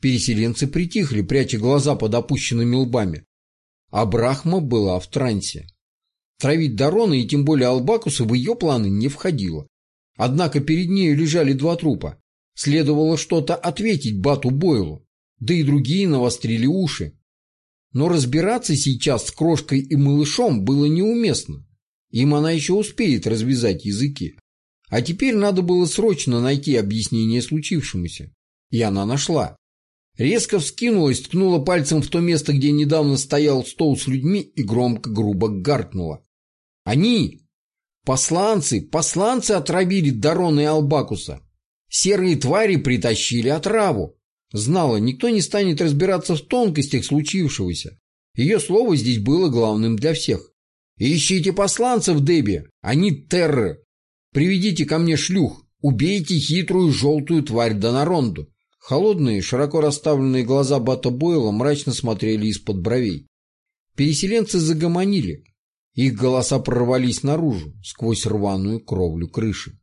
Переселенцы притихли, пряча глаза под опущенными лбами. А Брахма была в трансе. Травить Дарона и тем более Албакуса в ее планы не входило. Однако перед нею лежали два трупа. Следовало что-то ответить Бату Бойлу, да и другие навострили уши. Но разбираться сейчас с крошкой и малышом было неуместно. Им она еще успеет развязать языки. А теперь надо было срочно найти объяснение случившемуся. И она нашла. Резко вскинулась, ткнула пальцем в то место, где недавно стоял стол с людьми и громко, грубо гаркнула. Они, посланцы, посланцы отравили Дарона и Албакуса. Серые твари притащили отраву. Знала, никто не станет разбираться в тонкостях случившегося. Ее слово здесь было главным для всех. «Ищите посланцев, Дебби! Они терры! Приведите ко мне шлюх! Убейте хитрую желтую тварь Донаронду!» Холодные, широко расставленные глаза Бата Бойла мрачно смотрели из-под бровей. Переселенцы загомонили. Их голоса прорвались наружу, сквозь рваную кровлю крыши.